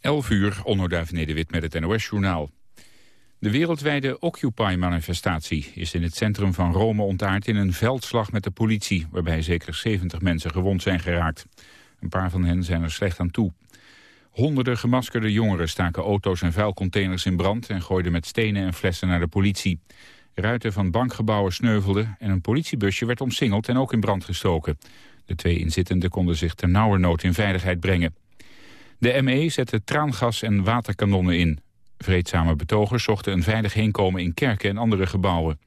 11 uur, Onnoduif Nederwit met het NOS-journaal. De wereldwijde Occupy-manifestatie is in het centrum van Rome ontaard in een veldslag met de politie, waarbij zeker 70 mensen gewond zijn geraakt. Een paar van hen zijn er slecht aan toe. Honderden gemaskerde jongeren staken auto's en vuilcontainers in brand en gooiden met stenen en flessen naar de politie. Ruiten van bankgebouwen sneuvelden en een politiebusje werd omsingeld en ook in brand gestoken. De twee inzittenden konden zich ter nauwernood in veiligheid brengen. De ME zette traangas en waterkanonnen in. Vreedzame betogers zochten een veilig heenkomen in kerken en andere gebouwen.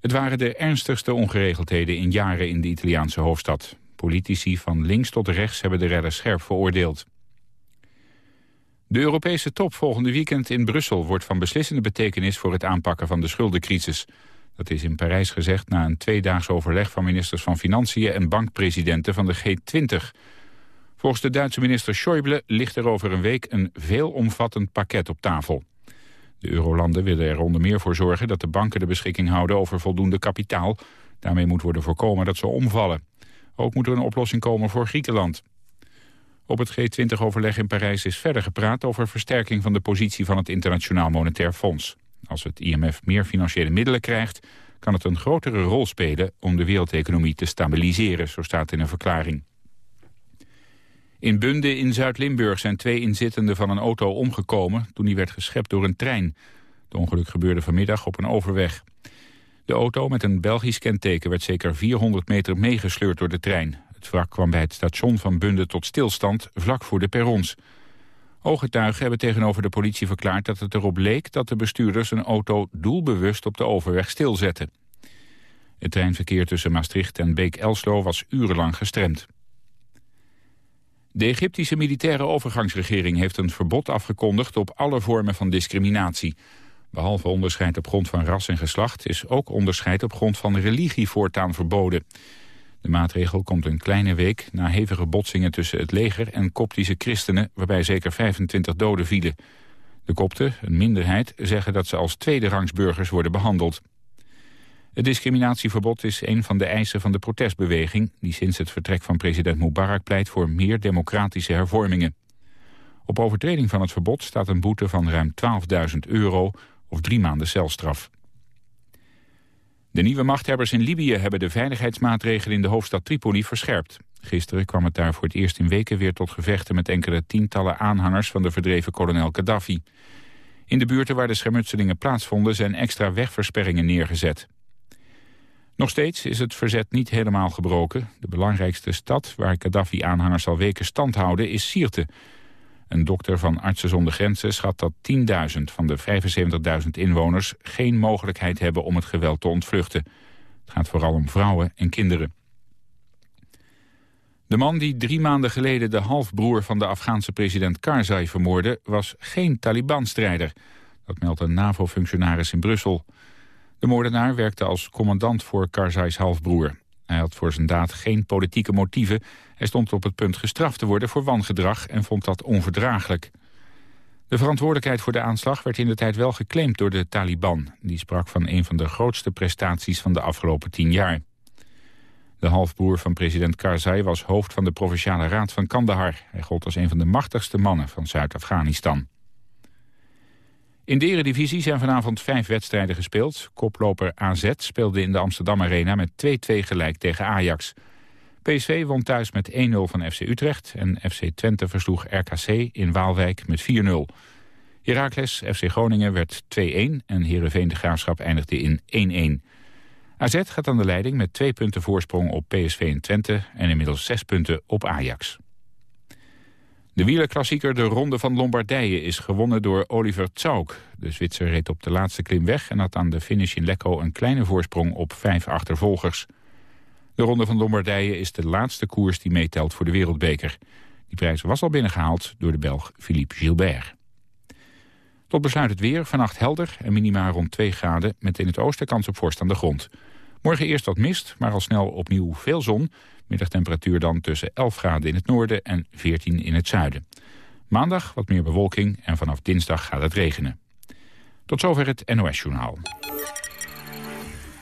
Het waren de ernstigste ongeregeldheden in jaren in de Italiaanse hoofdstad. Politici van links tot rechts hebben de redder scherp veroordeeld. De Europese top volgende weekend in Brussel wordt van beslissende betekenis voor het aanpakken van de schuldencrisis. Dat is in Parijs gezegd na een tweedaags overleg van ministers van Financiën en bankpresidenten van de G20. Volgens de Duitse minister Schäuble ligt er over een week een veelomvattend pakket op tafel. De eurolanden willen er onder meer voor zorgen dat de banken de beschikking houden over voldoende kapitaal. Daarmee moet worden voorkomen dat ze omvallen. Ook moet er een oplossing komen voor Griekenland. Op het G20-overleg in Parijs is verder gepraat over versterking van de positie van het Internationaal Monetair Fonds. Als het IMF meer financiële middelen krijgt, kan het een grotere rol spelen om de wereldeconomie te stabiliseren, zo staat in een verklaring. In Bunde in Zuid-Limburg zijn twee inzittenden van een auto omgekomen toen die werd geschept door een trein. De ongeluk gebeurde vanmiddag op een overweg. De auto met een Belgisch kenteken werd zeker 400 meter meegesleurd door de trein. Het wrak kwam bij het station van Bunde tot stilstand vlak voor de perrons. Ooggetuigen hebben tegenover de politie verklaard dat het erop leek dat de bestuurders een auto doelbewust op de overweg stilzetten. Het treinverkeer tussen Maastricht en Beek-Elslo was urenlang gestremd. De Egyptische militaire overgangsregering heeft een verbod afgekondigd op alle vormen van discriminatie. Behalve onderscheid op grond van ras en geslacht is ook onderscheid op grond van religie voortaan verboden. De maatregel komt een kleine week na hevige botsingen tussen het leger en koptische christenen, waarbij zeker 25 doden vielen. De kopten, een minderheid, zeggen dat ze als tweederangsburgers worden behandeld. Het discriminatieverbod is een van de eisen van de protestbeweging... die sinds het vertrek van president Mubarak pleit voor meer democratische hervormingen. Op overtreding van het verbod staat een boete van ruim 12.000 euro of drie maanden celstraf. De nieuwe machthebbers in Libië hebben de veiligheidsmaatregelen in de hoofdstad Tripoli verscherpt. Gisteren kwam het daar voor het eerst in weken weer tot gevechten met enkele tientallen aanhangers van de verdreven kolonel Gaddafi. In de buurten waar de schermutselingen plaatsvonden zijn extra wegversperringen neergezet. Nog steeds is het verzet niet helemaal gebroken. De belangrijkste stad waar Gaddafi-aanhangers al weken stand houden is Sirte. Een dokter van Artsen zonder Grenzen schat dat 10.000 van de 75.000 inwoners... geen mogelijkheid hebben om het geweld te ontvluchten. Het gaat vooral om vrouwen en kinderen. De man die drie maanden geleden de halfbroer van de Afghaanse president Karzai vermoordde... was geen Taliban-strijder. Dat meldt een NAVO-functionaris in Brussel. De moordenaar werkte als commandant voor Karzais halfbroer. Hij had voor zijn daad geen politieke motieven. Hij stond op het punt gestraft te worden voor wangedrag en vond dat onverdraaglijk. De verantwoordelijkheid voor de aanslag werd in de tijd wel geclaimd door de Taliban. Die sprak van een van de grootste prestaties van de afgelopen tien jaar. De halfbroer van president Karzai was hoofd van de Provinciale Raad van Kandahar. Hij gold als een van de machtigste mannen van Zuid-Afghanistan. In de eredivisie zijn vanavond vijf wedstrijden gespeeld. Koploper AZ speelde in de Amsterdam Arena met 2-2 gelijk tegen Ajax. PSV won thuis met 1-0 van FC Utrecht en FC Twente versloeg RKC in Waalwijk met 4-0. Heracles FC Groningen werd 2-1 en Heerenveen de Graafschap eindigde in 1-1. AZ gaat aan de leiding met twee punten voorsprong op PSV en Twente en inmiddels zes punten op Ajax. De wielerklassieker De Ronde van Lombardije is gewonnen door Oliver Tsauk. De Zwitser reed op de laatste klim weg en had aan de finish in Lecco een kleine voorsprong op vijf achtervolgers. De Ronde van Lombardije is de laatste koers die meetelt voor de wereldbeker. Die prijs was al binnengehaald door de Belg Philippe Gilbert. Tot besluit het weer, vannacht helder en minima rond 2 graden... met in het oosten kans op vorst aan de grond. Morgen eerst wat mist, maar al snel opnieuw veel zon... Middagtemperatuur dan tussen 11 graden in het noorden en 14 in het zuiden. Maandag wat meer bewolking en vanaf dinsdag gaat het regenen. Tot zover het NOS-journaal.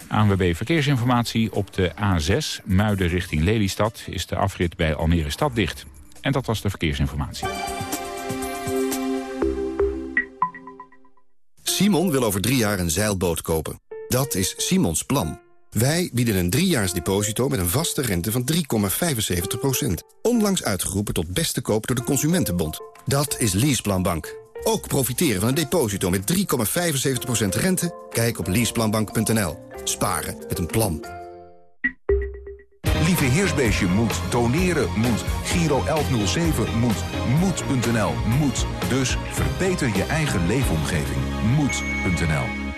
ANWB Verkeersinformatie op de A6, Muiden richting Lelystad... is de afrit bij Almere Stad dicht. En dat was de verkeersinformatie. Simon wil over drie jaar een zeilboot kopen. Dat is Simons plan. Wij bieden een driejaars deposito met een vaste rente van 3,75%. Onlangs uitgeroepen tot beste koop door de Consumentenbond. Dat is Leaseplan Bank. Ook profiteren van een deposito met 3,75% rente? Kijk op leaseplanbank.nl. Sparen met een plan. Lieve Heersbeestje moet, doneren moet, Giro 1107 moet, moed.nl moet. Dus verbeter je eigen leefomgeving. Moed.nl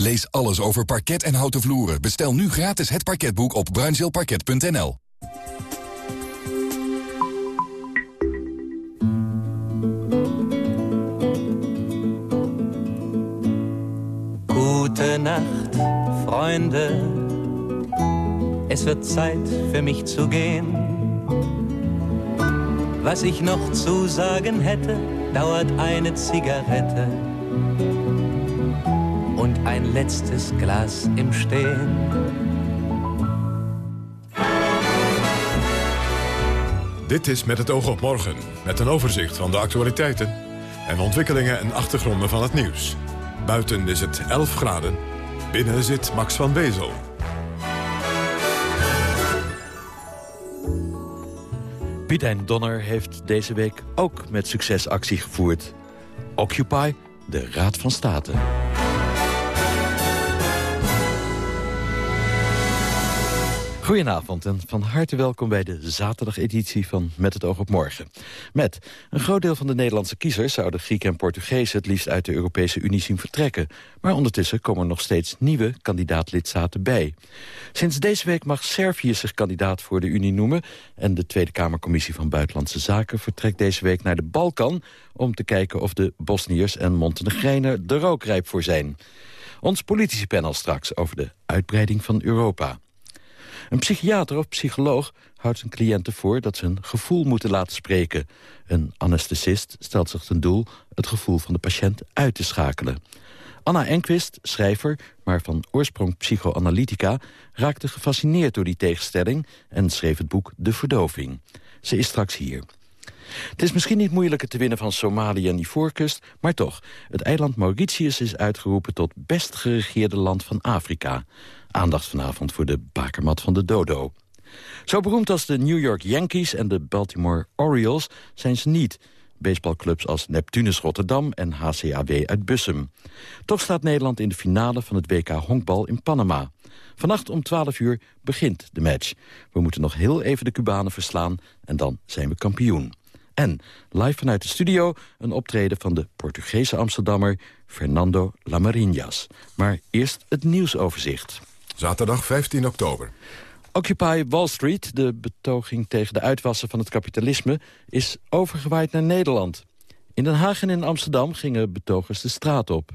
Lees alles over parket en houten vloeren. Bestel nu gratis het parketboek op bruinzeelparket.nl. Gute Nacht, Freunde. Es wird Zeit für mich zu gehen. Was ich noch zu sagen hätte, dauert eine Zigarette ein letztes Glas im Stehen. Dit is Met het oog op morgen, met een overzicht van de actualiteiten... en ontwikkelingen en achtergronden van het nieuws. Buiten is het 11 graden, binnen zit Max van Wezel. Piet Donner heeft deze week ook met succes actie gevoerd. Occupy, de Raad van State. Goedenavond en van harte welkom bij de zaterdageditie van Met het oog op morgen. Met een groot deel van de Nederlandse kiezers zouden Grieken en Portugezen het liefst uit de Europese Unie zien vertrekken. Maar ondertussen komen er nog steeds nieuwe kandidaatlidstaten bij. Sinds deze week mag Servië zich kandidaat voor de Unie noemen en de Tweede Kamercommissie van Buitenlandse Zaken vertrekt deze week naar de Balkan om te kijken of de Bosniërs en Montenegrijnen er ook rijp voor zijn. Ons politici panel straks over de uitbreiding van Europa. Een psychiater of psycholoog houdt zijn cliënten voor dat ze hun gevoel moeten laten spreken. Een anesthesist stelt zich ten doel het gevoel van de patiënt uit te schakelen. Anna Enquist, schrijver, maar van oorsprong psychoanalytica... raakte gefascineerd door die tegenstelling en schreef het boek De Verdoving. Ze is straks hier. Het is misschien niet moeilijker te winnen van Somalië en Ivoorkust... maar toch, het eiland Mauritius is uitgeroepen tot best geregeerde land van Afrika. Aandacht vanavond voor de bakermat van de dodo. Zo beroemd als de New York Yankees en de Baltimore Orioles zijn ze niet. Baseballclubs als Neptunus Rotterdam en HCAW uit Bussum. Toch staat Nederland in de finale van het WK Honkbal in Panama. Vannacht om 12 uur begint de match. We moeten nog heel even de Cubanen verslaan en dan zijn we kampioen. En live vanuit de studio een optreden van de Portugese Amsterdammer Fernando Lamarinhas. Maar eerst het nieuwsoverzicht. Zaterdag 15 oktober. Occupy Wall Street, de betoging tegen de uitwassen van het kapitalisme... is overgewaaid naar Nederland. In Den Haag en in Amsterdam gingen betogers de straat op.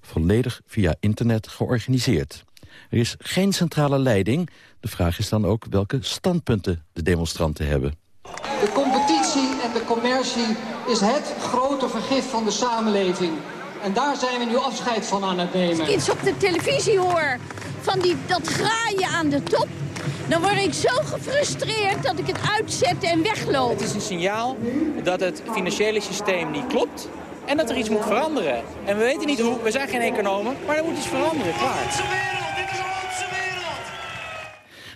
Volledig via internet georganiseerd. Er is geen centrale leiding. De vraag is dan ook welke standpunten de demonstranten hebben. De competitie en de commercie is het grote vergif van de samenleving. En daar zijn we nu afscheid van aan het nemen. Als ik iets op de televisie hoor van die, dat graaien aan de top... dan word ik zo gefrustreerd dat ik het uitzet en wegloop. Het is een signaal dat het financiële systeem niet klopt... en dat er iets moet veranderen. En we weten niet hoe, we zijn geen economen, maar er moet iets veranderen, klaar.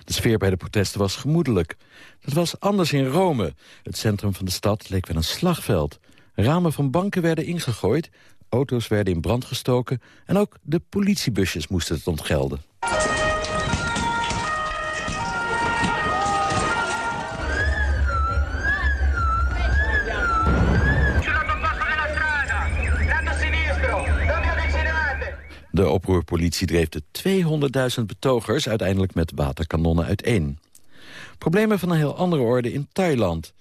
De sfeer bij de protesten was gemoedelijk. Dat was anders in Rome. Het centrum van de stad leek wel een slagveld. Ramen van banken werden ingegooid, auto's werden in brand gestoken... en ook de politiebusjes moesten het ontgelden. De oproerpolitie dreef de 200.000 betogers uiteindelijk met waterkanonnen uiteen. Problemen van een heel andere orde in Thailand.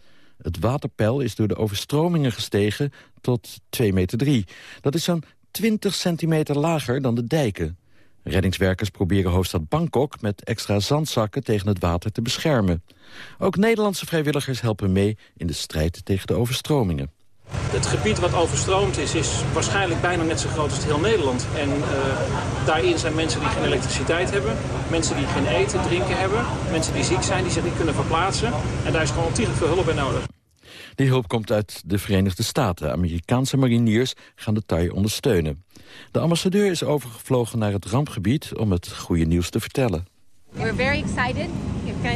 Het waterpeil is door de overstromingen gestegen tot 2,3 meter. 3. Dat is zo'n 20 centimeter lager dan de dijken. Reddingswerkers proberen hoofdstad Bangkok met extra zandzakken tegen het water te beschermen. Ook Nederlandse vrijwilligers helpen mee in de strijd tegen de overstromingen. Het gebied wat overstroomd is, is waarschijnlijk bijna net zo groot als heel Nederland. En uh, daarin zijn mensen die geen elektriciteit hebben, mensen die geen eten, drinken hebben, mensen die ziek zijn, die zich niet kunnen verplaatsen. En daar is gewoon ontiegelijk veel hulp bij nodig. Die hulp komt uit de Verenigde Staten. Amerikaanse mariniers gaan de taai ondersteunen. De ambassadeur is overgevlogen naar het rampgebied om het goede nieuws te vertellen. We're very excited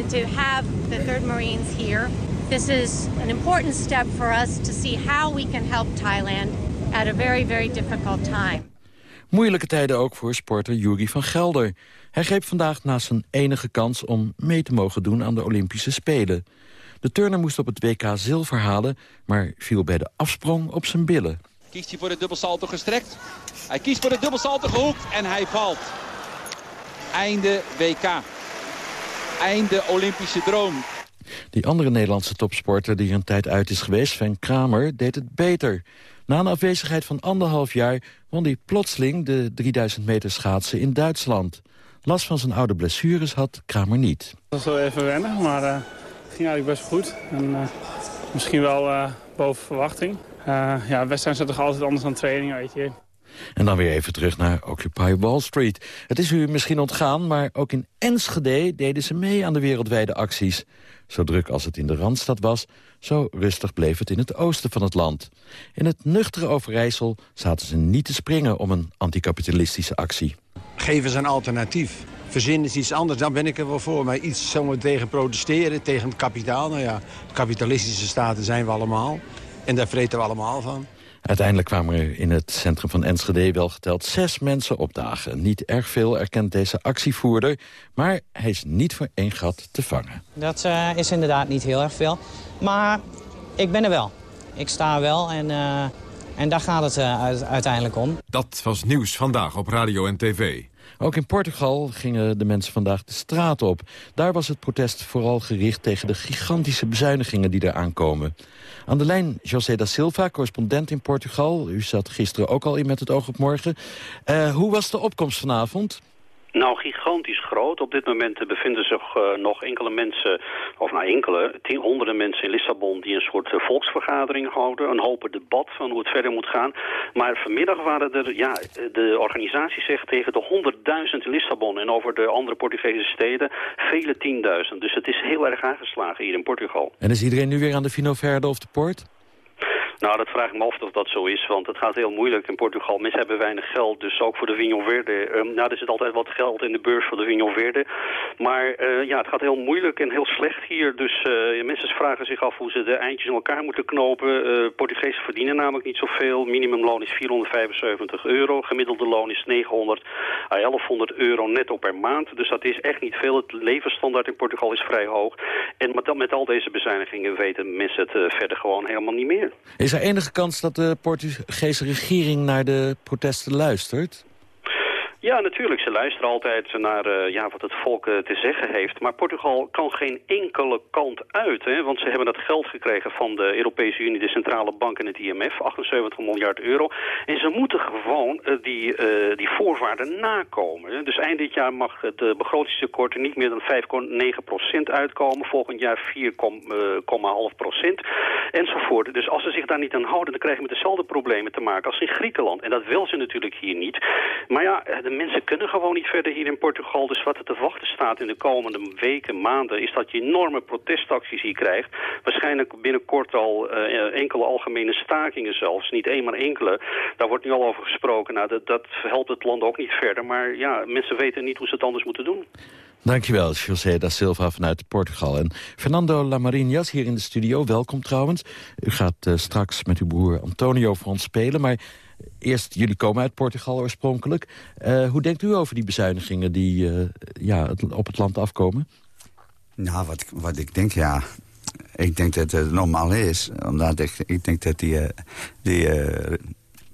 to have the 3rd Marines here. This is an important step for us to see how we can help Thailand at a very, very difficult time. Moeilijke tijden ook voor sporter Yuri van Gelder. Hij greep vandaag na zijn enige kans om mee te mogen doen aan de Olympische Spelen. De turner moest op het WK zilver halen, maar viel bij de afsprong op zijn billen. Kiest hij voor de dubbelsalto gestrekt? Hij kiest voor de dubbelsalto gehoekt en hij valt. Einde WK. Einde Olympische droom. Die andere Nederlandse topsporter die een tijd uit is geweest, Sven Kramer, deed het beter. Na een afwezigheid van anderhalf jaar won hij plotseling de 3000 meter schaatsen in Duitsland. Last van zijn oude blessures had Kramer niet. Dat was wel even wennen, maar uh, het ging eigenlijk best goed. En, uh, misschien wel uh, boven verwachting. ja, wedstrijden zijn toch altijd anders dan training, weet je. En dan weer even terug naar Occupy Wall Street. Het is u misschien ontgaan, maar ook in Enschede deden ze mee aan de wereldwijde acties. Zo druk als het in de Randstad was, zo rustig bleef het in het oosten van het land. In het nuchtere Overijssel zaten ze niet te springen om een anticapitalistische actie. Geven ze een alternatief. Verzin is iets anders, dan ben ik er wel voor. Maar iets zomaar tegen protesteren, tegen het kapitaal. Nou ja, kapitalistische staten zijn we allemaal. En daar vreten we allemaal van. Uiteindelijk kwamen er in het centrum van Enschede wel geteld zes mensen opdagen. Niet erg veel erkent deze actievoerder, maar hij is niet voor één gat te vangen. Dat uh, is inderdaad niet heel erg veel, maar ik ben er wel. Ik sta wel en, uh, en daar gaat het uh, uiteindelijk om. Dat was nieuws vandaag op radio en tv. Ook in Portugal gingen de mensen vandaag de straat op. Daar was het protest vooral gericht tegen de gigantische bezuinigingen die er aankomen. Aan de lijn José da Silva, correspondent in Portugal. U zat gisteren ook al in met het oog op morgen. Uh, hoe was de opkomst vanavond? Nou, gigantisch groot. Op dit moment bevinden zich uh, nog enkele mensen, of nou enkele, tien, honderden mensen in Lissabon die een soort uh, volksvergadering houden. Een hopen debat van hoe het verder moet gaan. Maar vanmiddag waren er, ja, de organisatie zegt tegen de 100.000 in Lissabon en over de andere Portugese steden vele tienduizend. Dus het is heel erg aangeslagen hier in Portugal. En is iedereen nu weer aan de Vino Verde of de Poort? Nou, dat vraag ik me af of dat zo is, want het gaat heel moeilijk in Portugal. Mensen hebben weinig geld, dus ook voor de Vinho Verde. Um, nou, er zit altijd wat geld in de beurs voor de Vinho Verde. Maar uh, ja, het gaat heel moeilijk en heel slecht hier. Dus uh, mensen vragen zich af hoe ze de eindjes in elkaar moeten knopen. Uh, Portugezen verdienen namelijk niet zoveel. Minimumloon is 475 euro. Gemiddelde loon is 900 à 1100 euro netto per maand. Dus dat is echt niet veel. Het levensstandaard in Portugal is vrij hoog. En met, met al deze bezuinigingen weten mensen het verder gewoon helemaal niet meer. Is er enige kans dat de Portugese regering naar de protesten luistert? Ja, natuurlijk. Ze luisteren altijd naar uh, ja, wat het volk uh, te zeggen heeft. Maar Portugal kan geen enkele kant uit. Hè, want ze hebben dat geld gekregen van de Europese Unie, de Centrale Bank en het IMF. 78 miljard euro. En ze moeten gewoon uh, die, die voorwaarden nakomen. Hè. Dus eind dit jaar mag het begrotingstekort niet meer dan 5,9 procent uitkomen. Volgend jaar 4,5 procent. Enzovoort. Dus als ze zich daar niet aan houden, dan krijgen we dezelfde problemen te maken als in Griekenland. En dat wil ze natuurlijk hier niet. Maar ja, de mensen kunnen gewoon niet verder hier in Portugal. Dus wat er te wachten staat in de komende weken, maanden... is dat je enorme protestacties hier krijgt. Waarschijnlijk binnenkort al uh, enkele algemene stakingen zelfs. Niet één, maar enkele. Daar wordt nu al over gesproken. Nou, dat, dat helpt het land ook niet verder. Maar ja, mensen weten niet hoe ze het anders moeten doen. Dankjewel, José da Silva vanuit Portugal. En Fernando Lamarinas hier in de studio, welkom trouwens. U gaat uh, straks met uw broer Antonio voor ons spelen, maar Eerst, jullie komen uit Portugal oorspronkelijk. Uh, hoe denkt u over die bezuinigingen die uh, ja, op het land afkomen? Nou, wat, wat ik denk, ja... Ik denk dat het normaal is. Omdat ik, ik denk dat die, uh, die,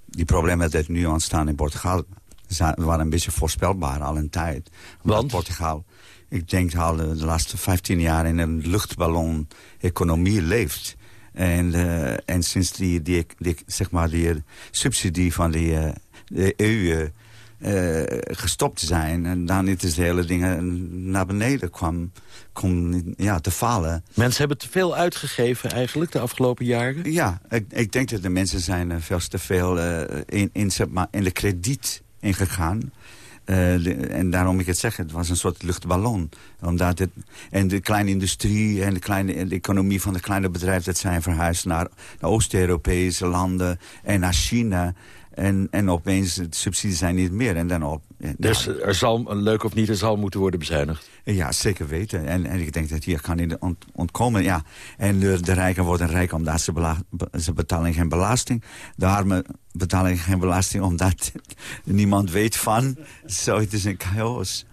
die problemen die nu ontstaan in Portugal... Zijn, waren een beetje voorspelbaar al een tijd. Want? Portugal, ik denk al de, de laatste 15 jaar in een luchtballon-economie leeft... En, uh, en sinds die, die, die, zeg maar die subsidie van die, uh, de EU eh, gestopt zijn. En dan is de hele dingen naar beneden kwam, kwam ja, te falen. Mensen hebben te veel uitgegeven eigenlijk de afgelopen jaren? Ja, ik, ik denk dat de mensen zijn veel te veel in, in, in de krediet ingegaan. Uh, en daarom ik het zeg, het was een soort luchtballon. Omdat het, en de kleine industrie en de, kleine, de economie van de kleine bedrijven... dat zijn verhuisd naar Oost-Europese landen en naar China... En, en opeens, de subsidies zijn niet meer. En dan op, dus er zal, leuk of niet, er zal moeten worden bezuinigd? Ja, zeker weten. En, en ik denk dat hier kan niet ont, ontkomen. Ja. En de, de rijken worden rijk omdat ze, ze betalen geen belasting. De armen betalen geen belasting omdat niemand weet van. Zo, het is een chaos.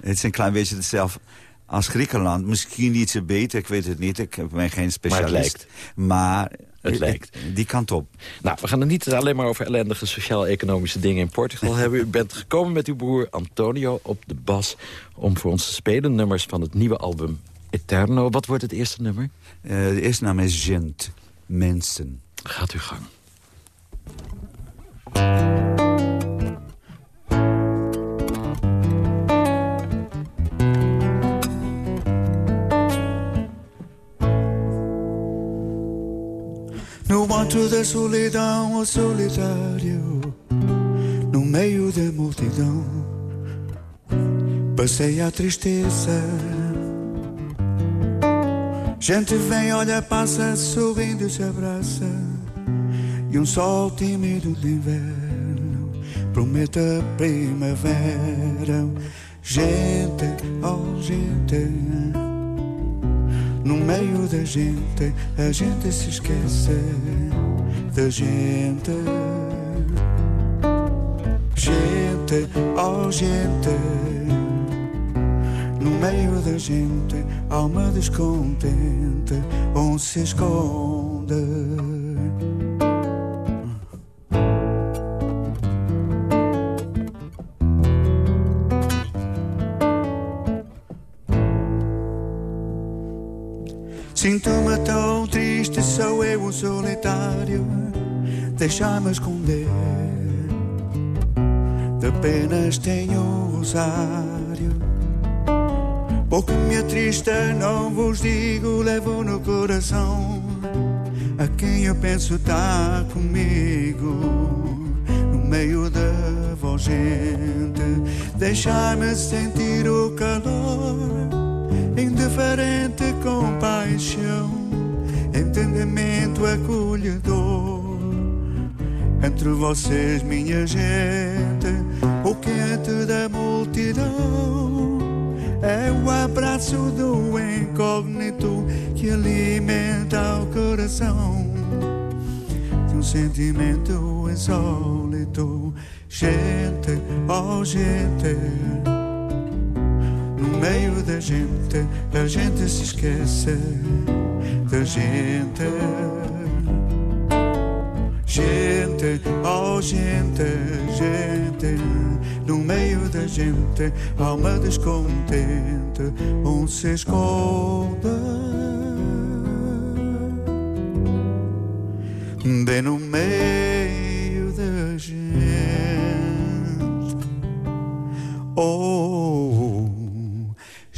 Het is een klein beetje hetzelfde als Griekenland. Misschien iets beter, ik weet het niet. Ik ben geen specialist. Maar het lijkt. Die kant op. Nou, we gaan het niet alleen maar over ellendige sociaal-economische dingen in Portugal hebben. U bent gekomen met uw broer Antonio op de bas om voor ons te spelen. Nummers van het nieuwe album Eterno. Wat wordt het eerste nummer? Uh, de eerste naam is Gent. Mensen. Gaat uw gang. Alto da solidão, o solitário, no meio da multidão, passei a tristeza. Gente vem, olha, passa, sorrindo, se abraça, e um sol tímido de inverno promete a primavera. Gente, oh gente. No meio da gente, a gente se esquece da gente. Gente, oh gente. No meio da gente, alma descontente, onde se esconde. Sinto-me tão triste, sou eu o solitário. Deixa-me esconder. De penas tenho um rosário. Pouco me atrista, não vos digo, levo no coração. A quem eu penso tá comigo. No meio da voz gente. Deixa-me sentir o calor indiferente compaixão, entendimento acolhedor. Entre vocês, minha gente, o quente da multidão é o abraço do incógnito que alimenta o coração de um sentimento insólito. Gente, oh gente meio da gente, a gente se esquece da gente. Gente, oh gente, gente, no meio da gente, alma descontente, um se esconde. Bem no meio da gente. Oh.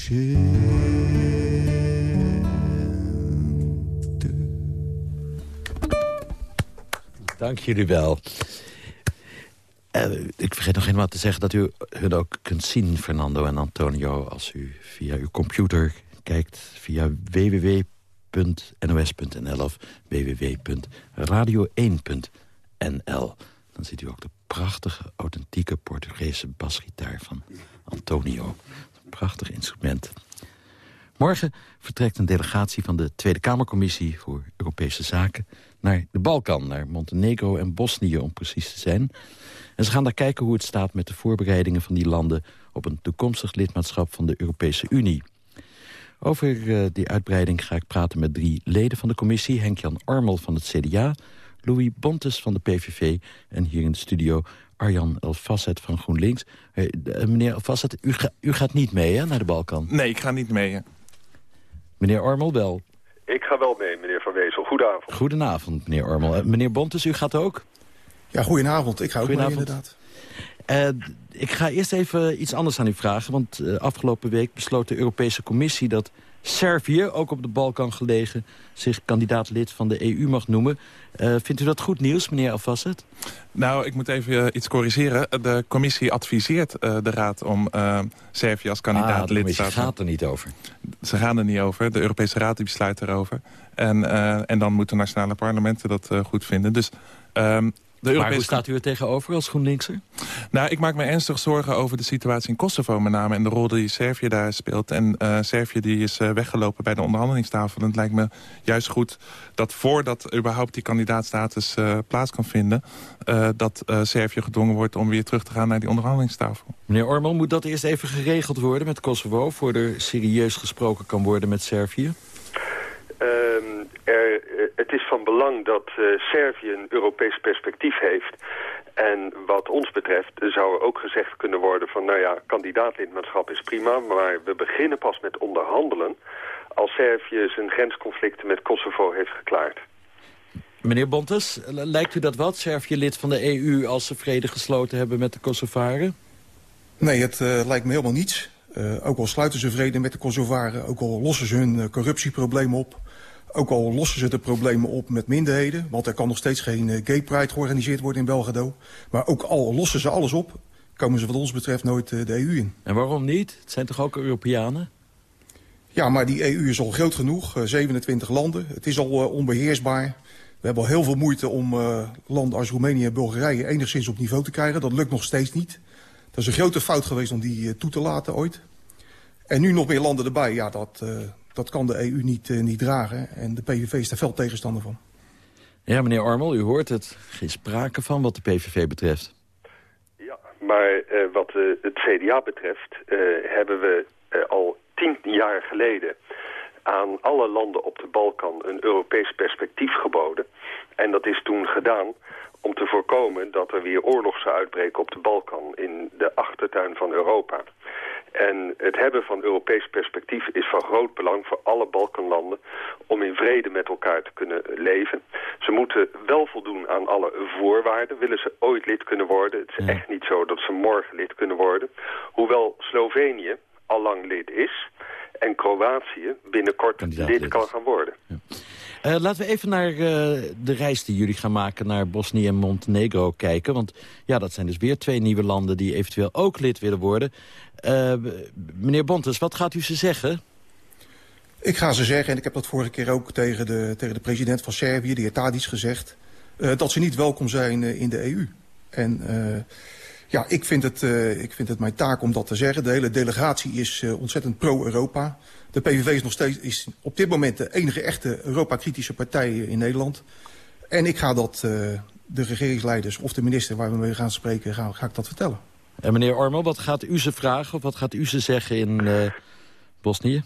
Dank jullie wel. Uh, ik vergeet nog helemaal te zeggen dat u hun ook kunt zien, Fernando en Antonio... als u via uw computer kijkt via www.nos.nl of www.radio1.nl. Dan ziet u ook de prachtige, authentieke Portugese basgitaar van Antonio prachtig instrument. Morgen vertrekt een delegatie van de Tweede Kamercommissie voor Europese Zaken naar de Balkan, naar Montenegro en Bosnië om precies te zijn. En ze gaan daar kijken hoe het staat met de voorbereidingen van die landen op een toekomstig lidmaatschap van de Europese Unie. Over uh, die uitbreiding ga ik praten met drie leden van de commissie. Henk-Jan Ormel van het CDA, Louis Bontes van de PVV en hier in de studio Arjan Elfasset van GroenLinks. Uh, meneer Elfasset, u, u, gaat niet mee hè, naar de Balkan? Nee, ik ga niet mee. Hè. Meneer Ormel wel? Ik ga wel mee, meneer Van Wezel. Goedenavond. Goedenavond, meneer Ormel. Uh, meneer Bontes, u gaat ook? Ja, goedenavond. Ik ga ook mee, inderdaad. Uh, ik ga eerst even iets anders aan u vragen. Want uh, afgelopen week besloot de Europese Commissie dat Servië, ook op de Balkan gelegen... zich kandidaat lid van de EU mag noemen. Uh, vindt u dat goed nieuws, meneer Alfasset? Nou, ik moet even uh, iets corrigeren. De commissie adviseert uh, de Raad om Servië als kandidaat lid te zijn. Ah, gaat er niet over. Ze gaan er niet over. De Europese Raad die besluit erover. En, en dan moeten nationale parlementen dat goed vinden. Dus... Europese... Maar hoe staat u er tegenover als GroenLinkser? Nou, ik maak me ernstig zorgen over de situatie in Kosovo met name... en de rol die Servië daar speelt. En uh, Servië die is uh, weggelopen bij de onderhandelingstafel. En het lijkt me juist goed dat voordat überhaupt die kandidaatstatus uh, plaats kan vinden... dat Servië gedwongen wordt om weer terug te gaan naar die onderhandelingstafel. Meneer Orman, moet dat eerst even geregeld worden met Kosovo... voordat er serieus gesproken kan worden met Servië? Ehm, er, eh, het is van belang dat uh, Servië een Europees perspectief heeft. En wat ons betreft zou er ook gezegd kunnen worden van... nou ja, kandidaatlidmaatschap is prima, maar we beginnen pas met onderhandelen... als Servië zijn grensconflicten met Kosovo heeft geklaard. Meneer Bontes, lijkt u dat wat, Servië lid van de EU... als ze vrede gesloten hebben met de Kosovaren? Nee, het uh, lijkt me helemaal niets. Uh, ook al sluiten ze vrede met de Kosovaren, ook al lossen ze hun uh, corruptieprobleem op... Ook al lossen ze de problemen op met minderheden. Want er kan nog steeds geen uh, gay pride georganiseerd worden in Belgrado. Maar ook al lossen ze alles op, komen ze wat ons betreft nooit uh, de EU in. En waarom niet? Het zijn toch ook Europeanen? Ja, maar die EU is al groot genoeg. Uh, 27 landen. Het is al onbeheersbaar. We hebben al heel veel moeite om landen als Roemenië en Bulgarije enigszins op niveau te krijgen. Dat lukt nog steeds niet. Dat is een grote fout geweest om die toe te laten ooit. En nu nog meer landen erbij. Ja, dat, dat kan de EU niet, uh, niet dragen. En de PVV is daar fel tegenstander van. Ja, meneer Armel, u hoort het. Geen sprake van wat de PVV betreft. Ja, maar uh, wat uh, het CDA betreft hebben we al tien jaar geleden aan alle landen op de Balkan een Europees perspectief geboden. En dat is toen gedaan om te voorkomen dat er weer oorlog zou uitbreken op de Balkan in de achtertuin van Europa. En het hebben van Europees perspectief is van groot belang voor alle Balkanlanden om in vrede met elkaar te kunnen leven. Ze moeten wel voldoen aan alle voorwaarden. Willen ze ooit lid kunnen worden? Het is echt niet zo dat ze morgen lid kunnen worden. Hoewel Slovenië al lang lid is en Kroatië binnenkort lid kan gaan worden. Ja. Uh, laten we even naar uh, de reis die jullie gaan maken naar Bosnië en Montenegro kijken. Want ja, dat zijn dus weer twee nieuwe landen die eventueel ook lid willen worden. Uh, meneer Bontes, wat gaat u ze zeggen? Ik ga ze zeggen, en ik heb dat vorige keer ook tegen de, tegen de president van Servië, de heer Tadic, gezegd... dat ze niet welkom zijn in de EU. En ja, ik vind, het, ik vind het mijn taak om dat te zeggen. De hele delegatie is ontzettend pro-Europa. De PVV is nog steeds is op dit moment de enige echte Europa-kritische partij in Nederland. En ik ga dat uh, de regeringsleiders of de minister waar we mee gaan spreken, ga, ga ik dat vertellen. En meneer Ormel, wat gaat u ze vragen of wat gaat u ze zeggen in uh, Bosnië?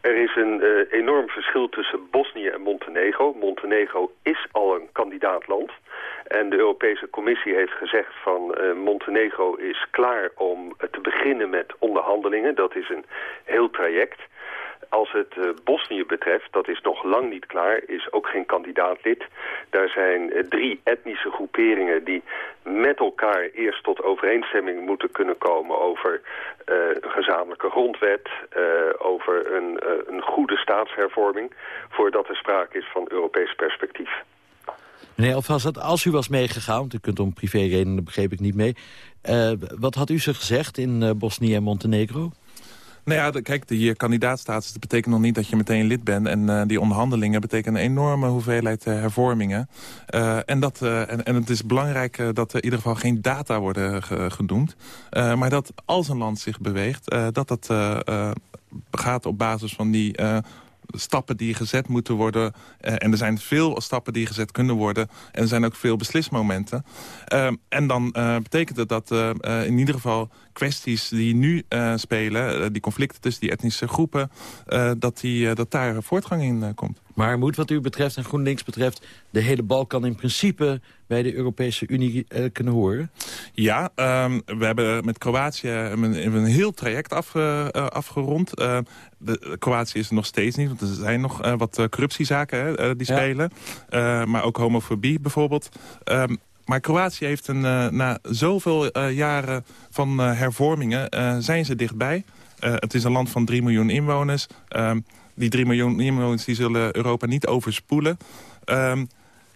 Er is een uh, enorm verschil tussen Bosnië en Montenegro. Montenegro is al een kandidaatland. En de Europese Commissie heeft gezegd van uh, Montenegro is klaar om te beginnen met onderhandelingen. Dat is een heel traject. Als het uh, Bosnië betreft, dat is nog lang niet klaar, is ook geen kandidaatlid. Daar zijn drie etnische groeperingen die met elkaar eerst tot overeenstemming moeten kunnen komen over een gezamenlijke grondwet, over een, een goede staatshervorming, voordat er sprake is van Europees perspectief. Meneer Alfazat, als u was meegegaan, want u kunt om privéredenen begreep ik niet mee... wat had u ze gezegd in Bosnië en Montenegro? Nou ja, kijk, die kandidaatstatus dat betekent nog niet dat je meteen lid bent. En uh, die onderhandelingen betekenen een enorme hoeveelheid uh, hervormingen. Uh, en, dat, en, en, het is belangrijk dat er in ieder geval geen data worden genoemd. maar dat als een land zich beweegt, dat dat gaat op basis van die stappen die gezet moeten worden. Uh, en er zijn veel stappen die gezet kunnen worden. En er zijn ook veel beslismomenten. Uh, en dan uh, betekent het dat in ieder geval kwesties die nu spelen... die conflicten tussen die etnische groepen... dat, die, dat daar voortgang in komt. Maar moet wat u betreft en GroenLinks betreft... de hele Balkan in principe bij de Europese Unie kunnen horen? Ja, um, we hebben met Kroatië een, een heel traject af, uh, afgerond. Uh, de, Kroatië is er nog steeds niet, want er zijn nog wat corruptiezaken hè, die spelen. Maar ook homofobie bijvoorbeeld. Um, maar Kroatië heeft een, na zoveel jaren van hervormingen... zijn ze dichtbij. het is een land van 3 miljoen inwoners. Ehm, die 3 miljoen inwoners die zullen Europa niet overspoelen. Um,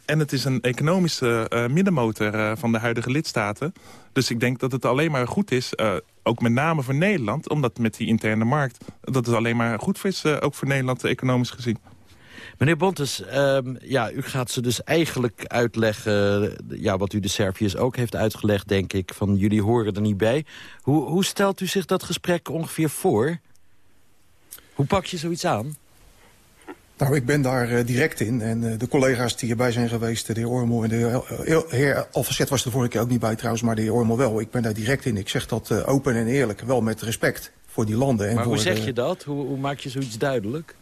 en het is een economische middenmotor van de huidige lidstaten. Dus ik denk dat het alleen maar goed is, ook met name voor Nederland... omdat met die interne markt, dat het alleen maar goed is, ook voor Nederland economisch gezien. Meneer Bontes, um, ja, u gaat ze dus eigenlijk uitleggen... Ja, wat u de Serviërs ook heeft uitgelegd, denk ik... van jullie horen er niet bij. Hoe, hoe stelt u zich dat gesprek ongeveer voor? Hoe pak je zoiets aan? Nou, ik ben daar uh, direct in. En uh, de collega's die hierbij zijn geweest, de heer Ormel en de heer, uh, heer Alfacet was de vorige keer ook niet bij trouwens, maar de heer Ormel wel. Ik ben daar direct in. Ik zeg dat open en eerlijk, wel met respect voor die landen. En maar hoe zeg je dat? Hoe, hoe maak je zoiets duidelijk?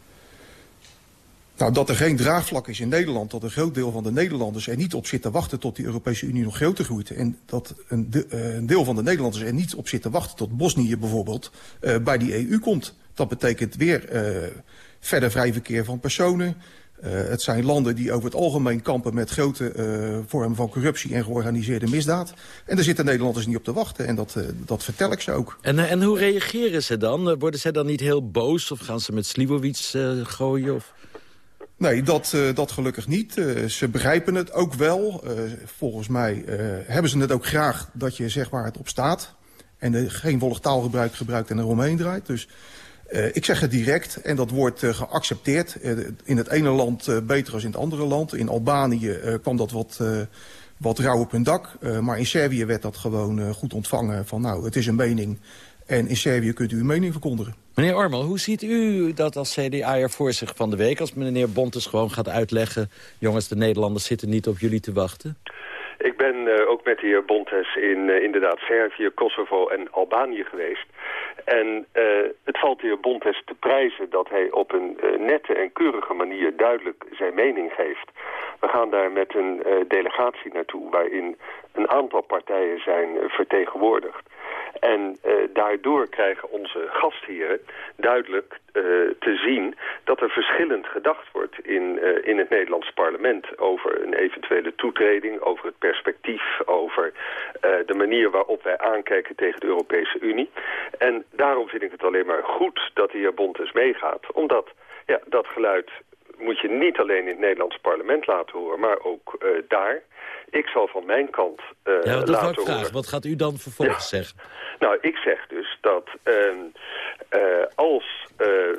Nou, dat er geen draagvlak is in Nederland, dat een groot deel van de Nederlanders er niet op zit te wachten tot die Europese Unie nog groter groeit. En dat een, de, een deel van de Nederlanders er niet op zit te wachten tot Bosnië bijvoorbeeld bij die EU komt. Dat betekent weer verder vrij verkeer van personen. Uh, het zijn landen die over het algemeen kampen met grote uh, vormen van corruptie en georganiseerde misdaad. En daar zitten Nederlanders niet op te wachten en dat, uh, dat vertel ik ze ook. En, en hoe reageren ze dan? Worden ze dan niet heel boos of gaan ze met Sliwowitz gooien? Of... Nee, dat, dat gelukkig niet. ze begrijpen het ook wel. volgens mij hebben ze het ook graag dat je zeg waar het op staat. En geen wollig taalgebruik gebruikt en eromheen draait. Dus ik zeg het direct en dat wordt geaccepteerd. In het ene land beter dan in het andere land. In Albanië kwam dat wat, wat rauw op hun dak. maar in Servië werd dat gewoon goed ontvangen van nou, het is een mening. En in Servië kunt u uw mening verkondigen. Meneer Ormel, hoe ziet u dat als CDA voor zich van de week... als meneer Bontes gewoon gaat uitleggen... jongens, de Nederlanders zitten niet op jullie te wachten? Ik ben uh, ook met de heer Bontes in uh, inderdaad Servië, Kosovo en Albanië geweest. En uh, het valt de heer Bontes te prijzen dat hij op een nette en keurige manier duidelijk zijn mening geeft. We gaan daar met een delegatie naartoe waarin een aantal partijen zijn vertegenwoordigd. En daardoor krijgen onze gastheren duidelijk te zien dat er verschillend gedacht wordt in, in het Nederlands parlement over een eventuele toetreding, over het perspectief, over de manier waarop wij aankijken tegen de Europese Unie. En daarom vind ik het alleen maar goed dat de heer Bontes meegaat, omdat ja, dat geluid moet je niet alleen in het Nederlands parlement laten horen, maar ook daar. Ik zal van mijn kant uh, ja, dat laten vragen. Wat gaat u dan vervolgens ja. zeggen? Nou, ik zeg dus dat uh, uh, als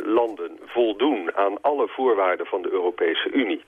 landen voldoen aan alle voorwaarden van de Europese Unie...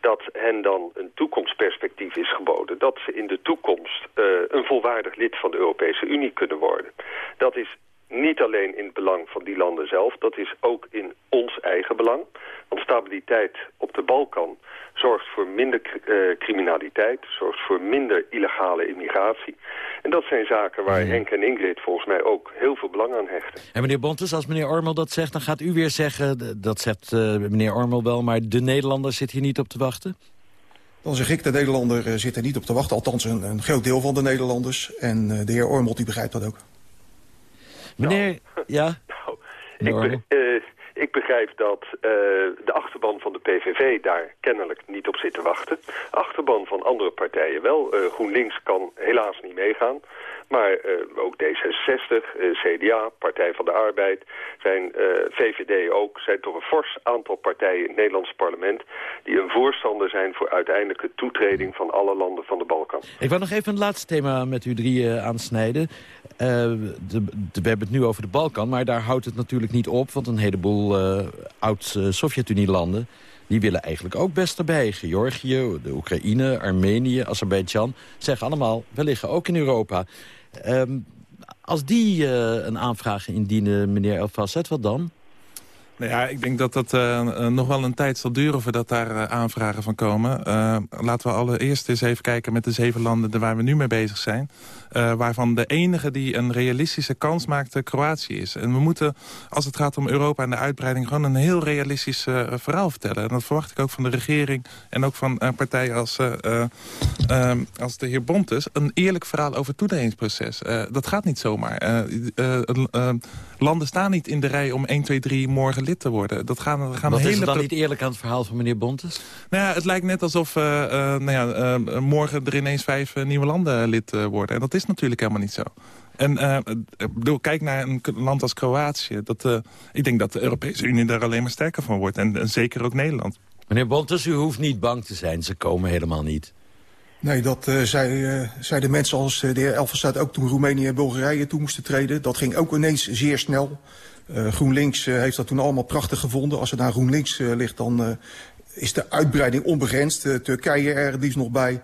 dat hen dan een toekomstperspectief is geboden. Dat ze in de toekomst een volwaardig lid van de Europese Unie kunnen worden. Dat is niet alleen in het belang van die landen zelf, dat is ook in ons eigen belang. Want stabiliteit op de Balkan zorgt voor minder uh, criminaliteit, zorgt voor minder illegale immigratie. En dat zijn zaken waar Henk en Ingrid volgens mij ook heel veel belang aan hechten. En meneer Bontes, als meneer Ormel dat zegt, dan gaat u weer zeggen, dat zegt uh, meneer Ormel wel, maar de Nederlander zit hier niet op te wachten? Dan zeg ik, de Nederlander uh, zit er niet op te wachten. Althans, een, een groot deel van de Nederlanders. En de heer Ormel, die begrijpt dat ook. Meneer, nou, ja? Nou, ik, be, ik begrijp dat uh, de achterban van de PVV daar kennelijk niet op zit te wachten. Achterban van andere partijen wel. Uh, GroenLinks kan helaas niet meegaan. Maar uh, ook D66, CDA, Partij van de Arbeid, zijn VVD ook... zijn toch een fors aantal partijen in het Nederlandse parlement... die een voorstander zijn voor uiteindelijke toetreding van alle landen van de Balkan. Ik wil nog even een laatste thema met u drie aansnijden. De, de, we hebben het nu over de Balkan, maar daar houdt het natuurlijk niet op... want een heleboel oud-Sovjet-Unie-landen... die willen eigenlijk ook best erbij. Georgië, de Oekraïne, Armenië, Azerbeidzjan... zeggen allemaal, we liggen ook in Europa. Um, als die uh, een aanvraag indienen, meneer El Fasset, wat dan? Nou ja, ik denk dat dat uh, nog wel een tijd zal duren voordat daar uh, aanvragen van komen. Laten we allereerst eens even kijken met de zeven landen waar we nu mee bezig zijn. waarvan de enige die een realistische kans maakt Kroatië is. En we moeten, als het gaat om Europa en de uitbreiding... gewoon een heel realistisch verhaal vertellen. En dat verwacht ik ook van de regering en ook van partijen als, als de heer Bontes. Een eerlijk verhaal over het toenaderingsproces. dat gaat niet zomaar. landen staan niet in de rij om 1, 2, 3 morgen lid te worden. Dat gaan, gaan Wat hele is er dan niet eerlijk aan het verhaal van meneer Bontes? Nou ja, het lijkt net alsof uh, uh, nou ja, uh, morgen er ineens vijf nieuwe landen lid worden. En dat is natuurlijk helemaal niet zo. En ik bedoel, kijk naar een land als Kroatië. Dat, ik denk dat de Europese Unie daar alleen maar sterker van wordt. En, en zeker ook Nederland. Meneer Bontes, u hoeft niet bang te zijn. Ze komen helemaal niet. Nee, dat uh, zei, uh, zeiden mensen als de heer Elverstaat ook toen Roemenië en Bulgarije toe moesten treden. Dat ging ook ineens zeer snel. Uh, GroenLinks heeft dat toen allemaal prachtig gevonden. Als het naar GroenLinks ligt, dan is de uitbreiding onbegrensd. Turkije er liefst nog bij.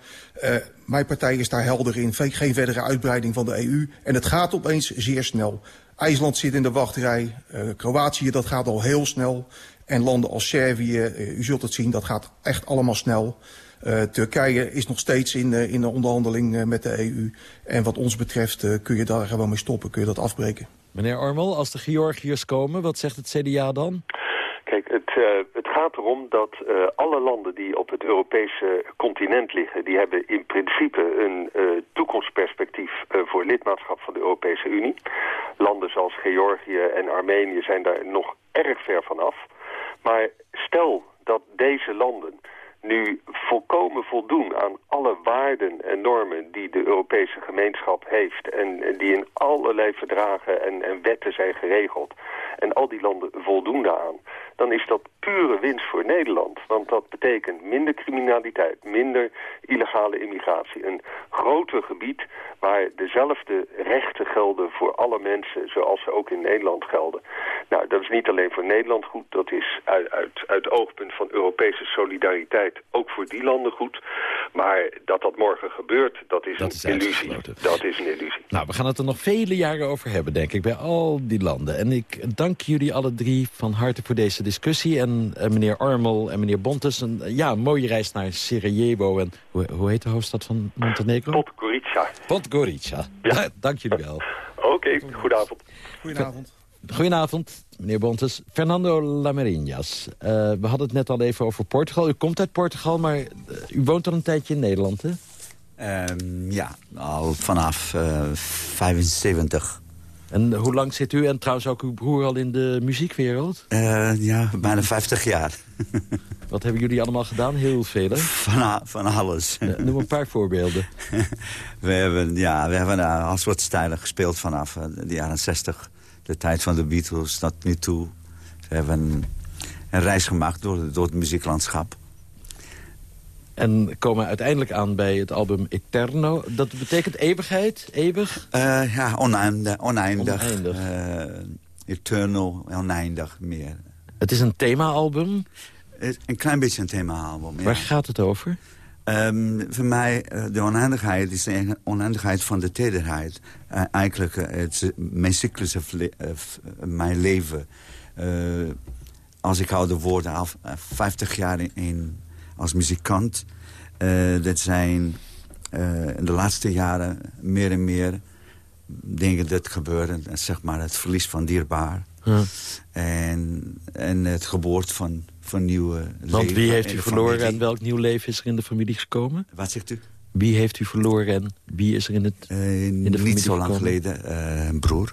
mijn partij is daar helder in. Geen verdere uitbreiding van de EU. En het gaat opeens zeer snel. IJsland zit in de wachtrij. Kroatië, dat gaat al heel snel. En landen als Servië, u zult het zien, dat gaat echt allemaal snel. Turkije is nog steeds in, in de onderhandeling met de EU. En wat ons betreft kun je daar gewoon mee stoppen, kun je dat afbreken. Meneer Ormel, als de Georgiërs komen, wat zegt het CDA dan? Kijk, het, het gaat erom dat alle landen die op het Europese continent liggen... die hebben in principe een toekomstperspectief voor lidmaatschap van de Europese Unie. Landen zoals Georgië en Armenië zijn daar nog erg ver vanaf. Maar stel dat deze landen nu volkomen voldoen aan alle waarden en normen die de Europese gemeenschap heeft en, die in allerlei verdragen en, en, wetten zijn geregeld en al die landen voldoen daaraan, dan is dat pure winst voor Nederland. Want dat betekent minder criminaliteit, minder illegale immigratie. Een groter gebied waar dezelfde rechten gelden voor alle mensen zoals ze ook in Nederland gelden. Nou, dat is niet alleen voor Nederland goed, dat is uit, uit, uit oogpunt van Europese solidariteit ook voor die landen goed. Maar dat dat morgen gebeurt, dat is dat een is illusie. Dat is een illusie. Nou, we gaan het er nog vele jaren over hebben, denk ik, bij al die landen. En ik dank jullie alle drie van harte voor deze discussie. En uh, meneer Armel en meneer Bontes, een, ja, een mooie reis naar Sarajevo. En hoe, hoe heet de hoofdstad van Montenegro? Podgorica. Podgorica. Ja. dank jullie wel. Oké, okay, goedenavond. Goedenavond. Goedenavond, meneer Bontes. Fernando Lamarinas. Uh, we hadden het net al even over Portugal. U komt uit Portugal, maar uh, u woont al een tijdje in Nederland, hè? Um, ja, al vanaf uh, 75. En hoe lang zit u en trouwens ook uw broer al in de muziekwereld? ja, bijna 50 jaar. Wat hebben jullie allemaal gedaan? Heel veel, hè? Van, van alles. noem een paar voorbeelden. we hebben, ja, we hebben al soort stijlen gespeeld vanaf de jaren 60 de tijd van de Beatles tot nu toe. We hebben een reis gemaakt door, door het muzieklandschap. En komen uiteindelijk aan bij het album Eterno. Dat betekent eeuwigheid, eeuwig? Uh, ja, oneindig. oneindig. oneindig. Uh, eternal, oneindig meer. Het is een themaalbum? Een klein beetje een themaalbum, ja. Waar gaat het over? Um, voor mij, uh, de oneindigheid is de oneindigheid van de tederheid. Uh, eigenlijk, uh, het mijn cyclus of le mijn leven. als ik hou de woorden af, 50 jaar in, in als muzikant. dat zijn in de laatste jaren meer en meer dingen dat gebeuren. Zeg maar het verlies van dierbaar. Ja. En, en het geboorte van, van nieuwe leven. Want wie heeft u verloren en welk nieuw leven is er in de familie gekomen? Wat zegt u? Wie heeft u verloren en wie is er in, het, uh, in de familie Niet zo lang gekomen? geleden, uh, een broer.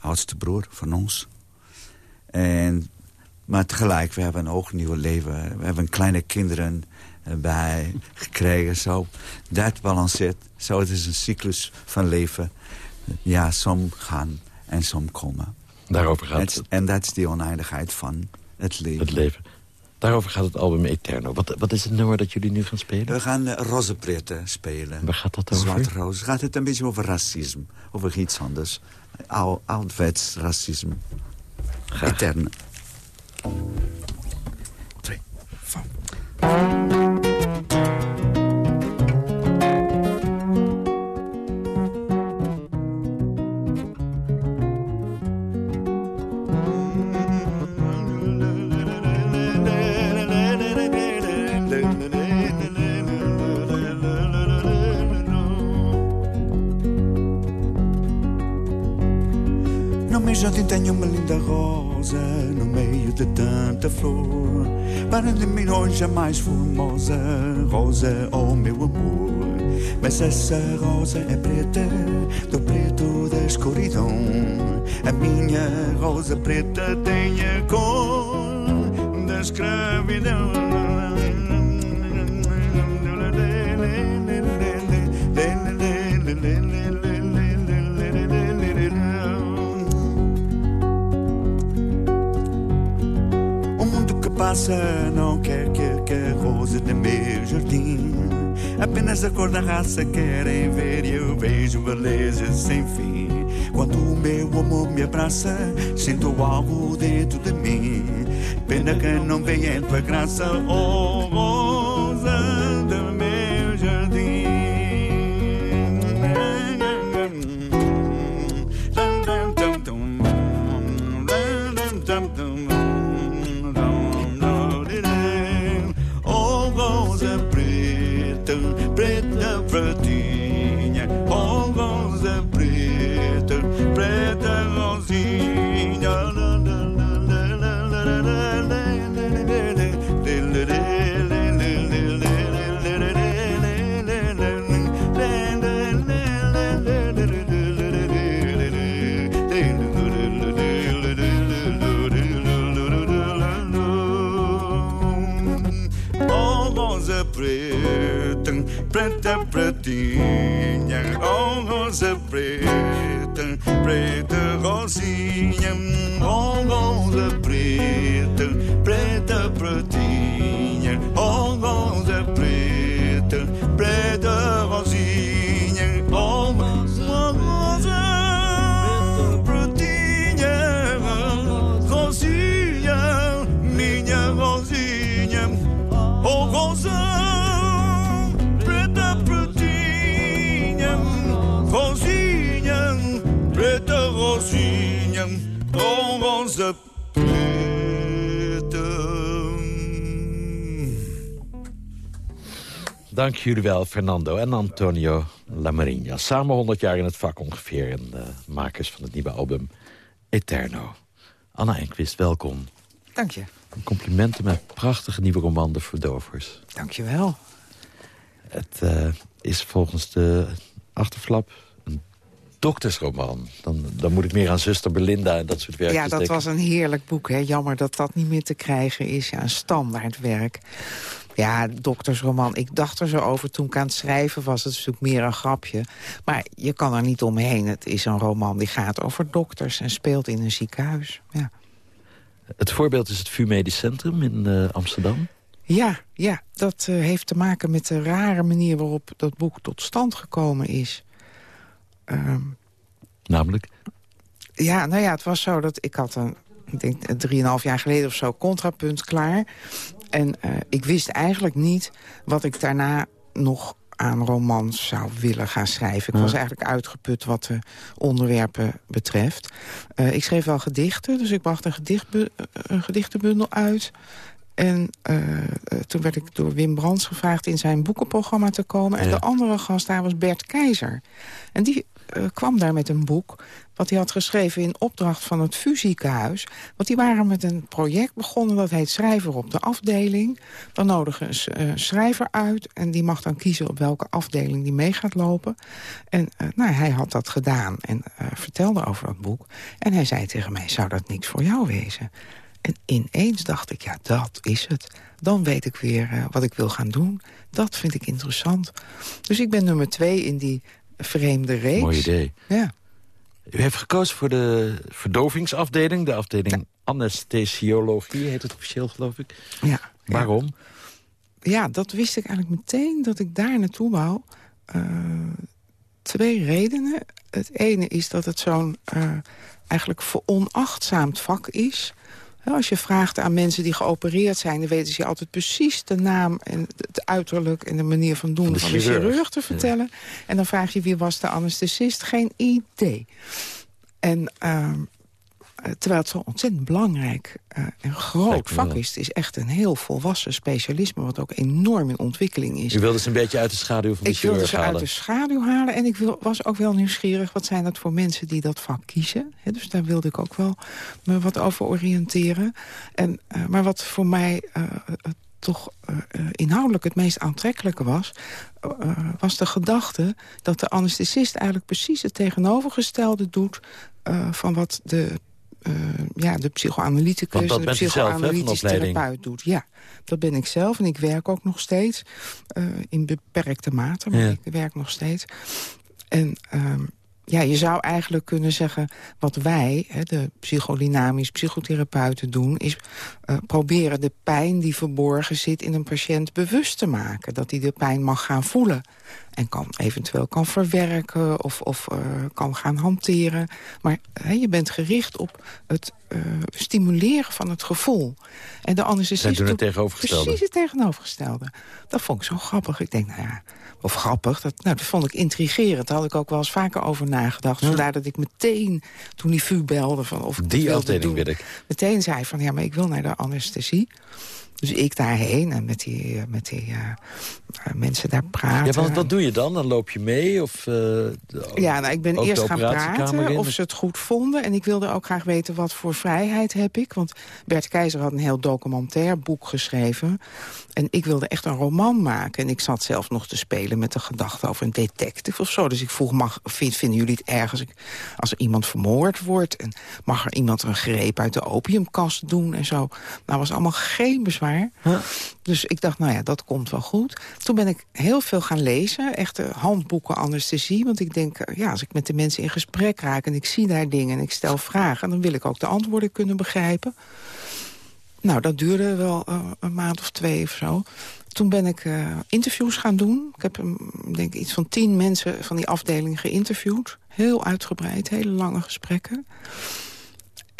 Oudste broer van ons. En, maar tegelijk, we hebben ook een nieuw leven. We hebben kleine kinderen bij gekregen. Zo. Dat balanceert. Zo, het is een cyclus van leven. Ja, som gaan en som komen. Daarover gaat het. En dat is die oneindigheid van het leven. Het leven. Daarover gaat het album Eterno. Wat, wat is het nummer dat jullie nu gaan spelen? We gaan uh, Rozenpreten spelen. Waar gaat dat over? Zwarte rozen. Gaat het een beetje over racisme. Over iets anders. Oud, oudwets racisme. Graag. Eterno. Twee, van. Te tenho uma linda rosa no meio de tanta flor. Para de mim hoje a mais formosa rosa, oh meu amor. Mas essa rosa é preta, do preto da escuridão. A minha rosa preta tem a cor da escravidão. Não quer que a rosa do meu jardim Apenas a cor da raça querem ver e eu vejo beleza sem fim. Quando o meu amor me abraça, sinto algo dentro de mim. Pena que não venha tua graça, oh rosa preta, pretinha. Oh, rosa preta, preta, Dank jullie wel, Fernando en Antonio Lamarinha. Samen 100 jaar in het vak ongeveer. En de makers van het nieuwe album Eterno. Anna Enquist, welkom. Dank je. Complimenten met prachtige nieuwe roman De Verdovers. Dank je wel. Het eh, is volgens de achterflap doktersroman. Dan, dan moet ik meer aan zuster Belinda en dat soort werk. Ja, dat was een heerlijk boek. Hè. Jammer dat dat niet meer te krijgen is. Ja, een standaardwerk. Ja, doktersroman. Ik dacht er zo over toen ik aan het schrijven was. Het is natuurlijk meer een grapje. Maar je kan er niet omheen. Het is een roman die gaat over dokters en speelt in een ziekenhuis. Ja. Het voorbeeld is het VU Medisch Centrum in eh, Amsterdam. Ja, ja, dat eh, heeft te maken met de rare manier waarop dat boek tot stand gekomen is. Ehm, Namelijk? ja, nou ja, het was zo dat ik had een, ik denk drieënhalf jaar geleden of zo, contrapunt klaar. En eh, ik wist eigenlijk niet wat ik daarna nog aan romans zou willen gaan schrijven. Ik was eigenlijk uitgeput wat de onderwerpen betreft. Eh, ik schreef wel gedichten, dus ik bracht een, gedichtbu- eh, een gedichtenbundel uit. En toen werd ik door Wim Brands gevraagd in zijn boekenprogramma te komen. En Ja. de andere gast daar was Bert Keizer. En die eh, kwam daar met een boek wat hij had geschreven in opdracht van het Fusiekenhuis. Want die waren met een project begonnen, dat heet Schrijver op de afdeling. Dan nodigen een eh, schrijver uit en die mag dan kiezen op welke afdeling die mee gaat lopen. En eh, nou, hij had dat gedaan en vertelde over dat boek. En hij zei tegen mij, zou dat niks voor jou wezen? En ineens dacht ik, ja, dat is het. Dan weet ik weer wat ik wil gaan doen. Dat vind ik interessant. Dus ik ben nummer twee in die vreemde reeks. Mooi idee. Ja. U heeft gekozen voor de verdovingsafdeling. De afdeling anesthesiologie heet het officieel, geloof ik. Ja. Waarom? ja, dat wist ik eigenlijk meteen dat ik daar naartoe wou. Eh, twee redenen. Het ene is dat het zo'n eh, eigenlijk veronachtzaamd vak is. Als je vraagt aan mensen die geopereerd zijn... dan weten ze altijd precies de naam en het uiterlijk... en de manier van doen Van van de chirurg. te vertellen. En dan vraag je wie was de anesthesist. Geen idee. En ehm, eh, terwijl het zo ontzettend belangrijk eh, en groot vak is. Het is echt een heel volwassen specialisme... wat ook enorm in ontwikkeling is. U wilde ze een beetje uit de schaduw van de Ik wilde chirurg ze uit halen. de schaduw halen. En ik wil, was ook wel nieuwsgierig. Wat zijn dat voor mensen die dat vak kiezen? Dus daar wilde ik ook wel me wat over oriënteren. En, eh, maar wat voor mij eh, toch inhoudelijk het meest aantrekkelijke was... was de gedachte dat de anesthesist eigenlijk precies het tegenovergestelde doet... van wat de uh, ja, de psychoanalyticus de psychoanalytisch therapeut doet. Ja, dat ben ik zelf en ik werk ook nog steeds. Uh, in beperkte mate, maar ik werk nog steeds. En uh, ja, je zou eigenlijk kunnen zeggen... wat wij, hè, de psychodynamisch psychotherapeuten, doen... is uh, proberen de pijn die verborgen zit in een patiënt bewust te maken. Dat hij de pijn mag gaan voelen. En kan, eventueel kan verwerken of, of uh, kan gaan hanteren. Maar je bent gericht op het uh, stimuleren van het gevoel. En de anesthesist doet het tegenovergestelde. Precies het tegenovergestelde. Dat vond ik zo grappig. Ik denk, nou ja, of grappig, dat, nou, dat vond ik intrigerend. Daar had ik ook wel eens vaker over nagedacht. Vandaar dat ik meteen, toen die VU belde... Van of ik Die afdeling wil ik. Meteen zei van, ja, maar ik wil naar de anesthesie. Dus ik daarheen en met die, eh, met die uh, mensen daar praten. Ja, want wat doe je dan? Dan loop je mee? Of, uh, ja, nou, ik ben eerst gaan praten of ze het goed vonden. En ik wilde ook graag weten wat voor vrijheid heb ik. Want Bert Keizer had een heel documentair boek geschreven. En ik wilde echt een roman maken. En ik zat zelf nog te spelen met de gedachte over een detective of zo. Dus ik vroeg, mag, vind, vinden jullie het erg als, ik, als er iemand vermoord wordt? En mag er iemand een greep uit de opiumkast doen en zo? Nou, was allemaal geen bezwaar dus ik dacht, nou ja, dat komt wel goed. Toen ben ik heel veel gaan lezen, echte handboeken anesthesie. Want ik denk, eh, ja, als ik met de mensen in gesprek raak... en ik zie daar dingen en ik stel vragen... dan wil ik ook de antwoorden kunnen begrijpen. Nou, dat duurde wel uh, een maand of twee of zo. Toen ben ik interviews gaan doen. Ik heb denk ik, iets van tien mensen van die afdeling geïnterviewd. Heel uitgebreid, hele lange gesprekken.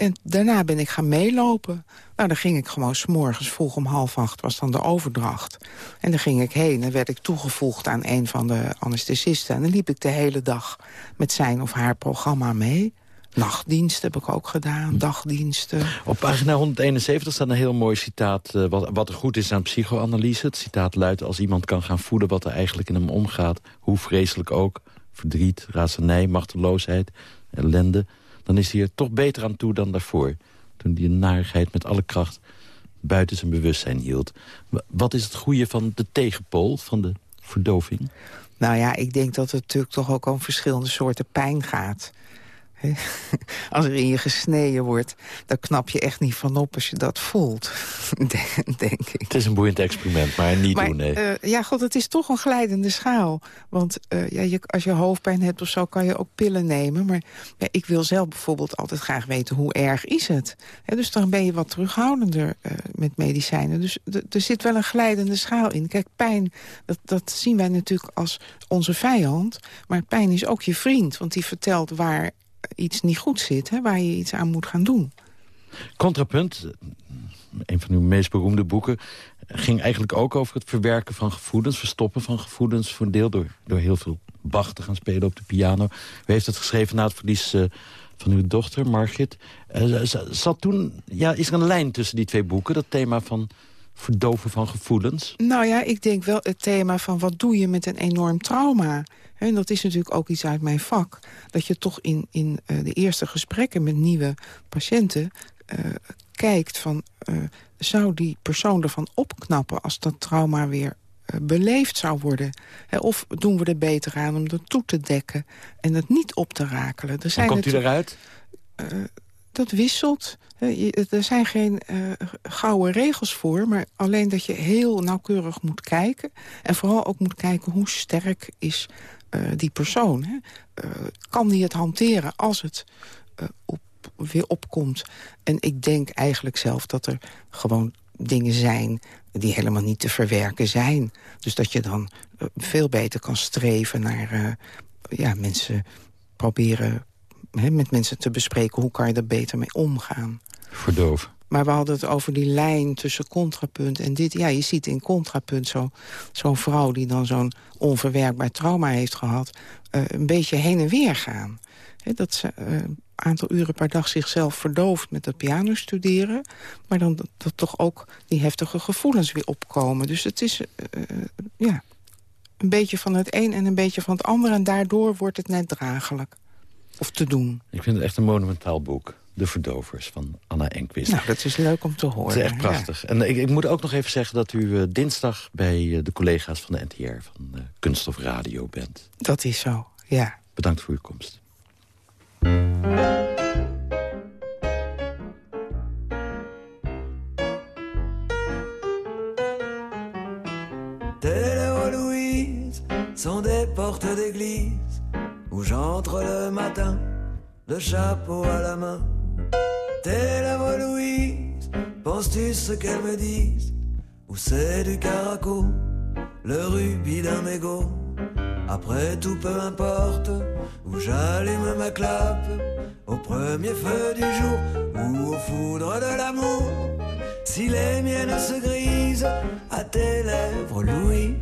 En daarna ben ik gaan meelopen. Nou, dan ging ik gewoon s'morgens vroeg om half acht was dan de overdracht. En dan ging ik heen en werd ik toegevoegd aan een van de anesthesisten. En dan liep ik de hele dag met zijn of haar programma mee. Nachtdiensten heb ik ook gedaan, dagdiensten. Op pagina 171 staat een heel mooi citaat... Uh, wat, wat, er goed is aan psychoanalyse. Het citaat luidt... als iemand kan gaan voelen wat er eigenlijk in hem omgaat... hoe vreselijk ook, verdriet, razernij, machteloosheid, ellende dan is hij er toch beter aan toe dan daarvoor. Toen een narigheid met alle kracht buiten zijn bewustzijn hield. Wat is het goede van de tegenpool, van de verdoving? Nou ja, ik denk dat het natuurlijk toch ook om verschillende soorten pijn gaat. Als er in je gesneden wordt, dan knap je echt niet van op als je dat voelt, denk ik. Het is een boeiend experiment, maar niet doen, nee. Uh, ja, god, het is toch een glijdende schaal. Want uh, ja, je, als je hoofdpijn hebt of zo, kan je ook pillen nemen. Maar ja, ik wil zelf bijvoorbeeld altijd graag weten, hoe erg is het? dus dan ben je wat terughoudender uh, met medicijnen. Dus er zit wel een glijdende schaal in. Kijk, pijn, dat, dat zien wij natuurlijk als onze vijand. Maar pijn is ook je vriend, want die vertelt waar iets niet goed zit, hè, waar je iets aan moet gaan doen. Contrapunt, een van uw meest beroemde boeken... ging eigenlijk ook over het verwerken van gevoelens... verstoppen van gevoelens voor een deel door, door heel veel Bach te gaan spelen op de piano. U heeft het geschreven na het verlies uh, van uw dochter, Margit. Uh, zat toen, ja, is er een lijn tussen die twee boeken? Dat thema van verdoven van gevoelens? Nou ja, ik denk wel het thema van wat doe je met een enorm trauma... En dat is natuurlijk ook iets uit mijn vak. Dat je toch in, in uh, de eerste gesprekken met nieuwe patiënten... Uh, kijkt van, uh, zou die persoon ervan opknappen... als dat trauma weer beleefd zou worden? of doen we er beter aan om dat toe te dekken en het niet op te rakelen? Er zijn komt u eruit? Dat wisselt. Er zijn geen uh, gouden regels voor, maar alleen dat je heel nauwkeurig moet kijken. En vooral ook moet kijken hoe sterk is uh, die persoon. Hè? Uh, kan die het hanteren als het op, weer opkomt? En ik denk eigenlijk zelf dat er gewoon dingen zijn die helemaal niet te verwerken zijn. Dus dat je dan veel beter kan streven naar ja, mensen proberen met mensen te bespreken... hoe kan je er beter mee omgaan. Verdoven. Maar we hadden het over die lijn tussen contrapunt en dit. Ja, je ziet in contrapunt zo'n zo vrouw die dan zo'n onverwerkbaar trauma heeft gehad... Uh, een beetje heen en weer gaan. dat ze een uh, aantal uren per dag zichzelf verdooft met het piano studeren. Maar dan dat, toch ook die heftige gevoelens weer opkomen. Dus het is uh, ja, een beetje van het een en een beetje van het ander. En daardoor wordt het net draaglijk of te doen. Ik vind het echt een monumentaal boek. De Verdovers van Anna Enquist. Nou, dat is leuk om te horen. Het is echt prachtig. En ik, ik, moet ook nog even zeggen dat u dinsdag... bij de collega's van de NTR van Kunst of Radio bent. Dat is zo, ja. Bedankt voor uw komst. Où j'entre le matin, le chapeau à la main. Tes lèvres, Louise, penses-tu ce qu'elles me disent Ou c'est du caraco, le rubis d'un mégot? Après tout, peu importe, où j'allume ma clape, au premier feu du jour ou au foudre de l'amour. Si les miennes se grisent à tes lèvres, Louise.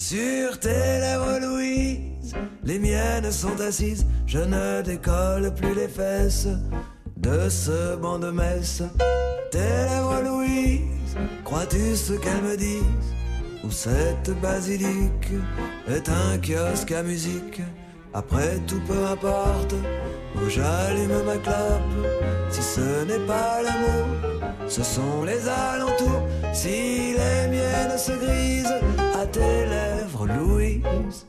Sur tes lèvres, Louise, les miennes sont assises. Je ne décolle plus les fesses de ce banc de messe. Tes lèvres, Louise, crois-tu ce qu'elles me disent? Ou cette basilique est un kiosque à musique? Après tout, peu importe où j'allume ma clope. Si ce n'est pas l'amour, ce sont les alentours. Si les miennes se grisent à tes lèvres, Louise.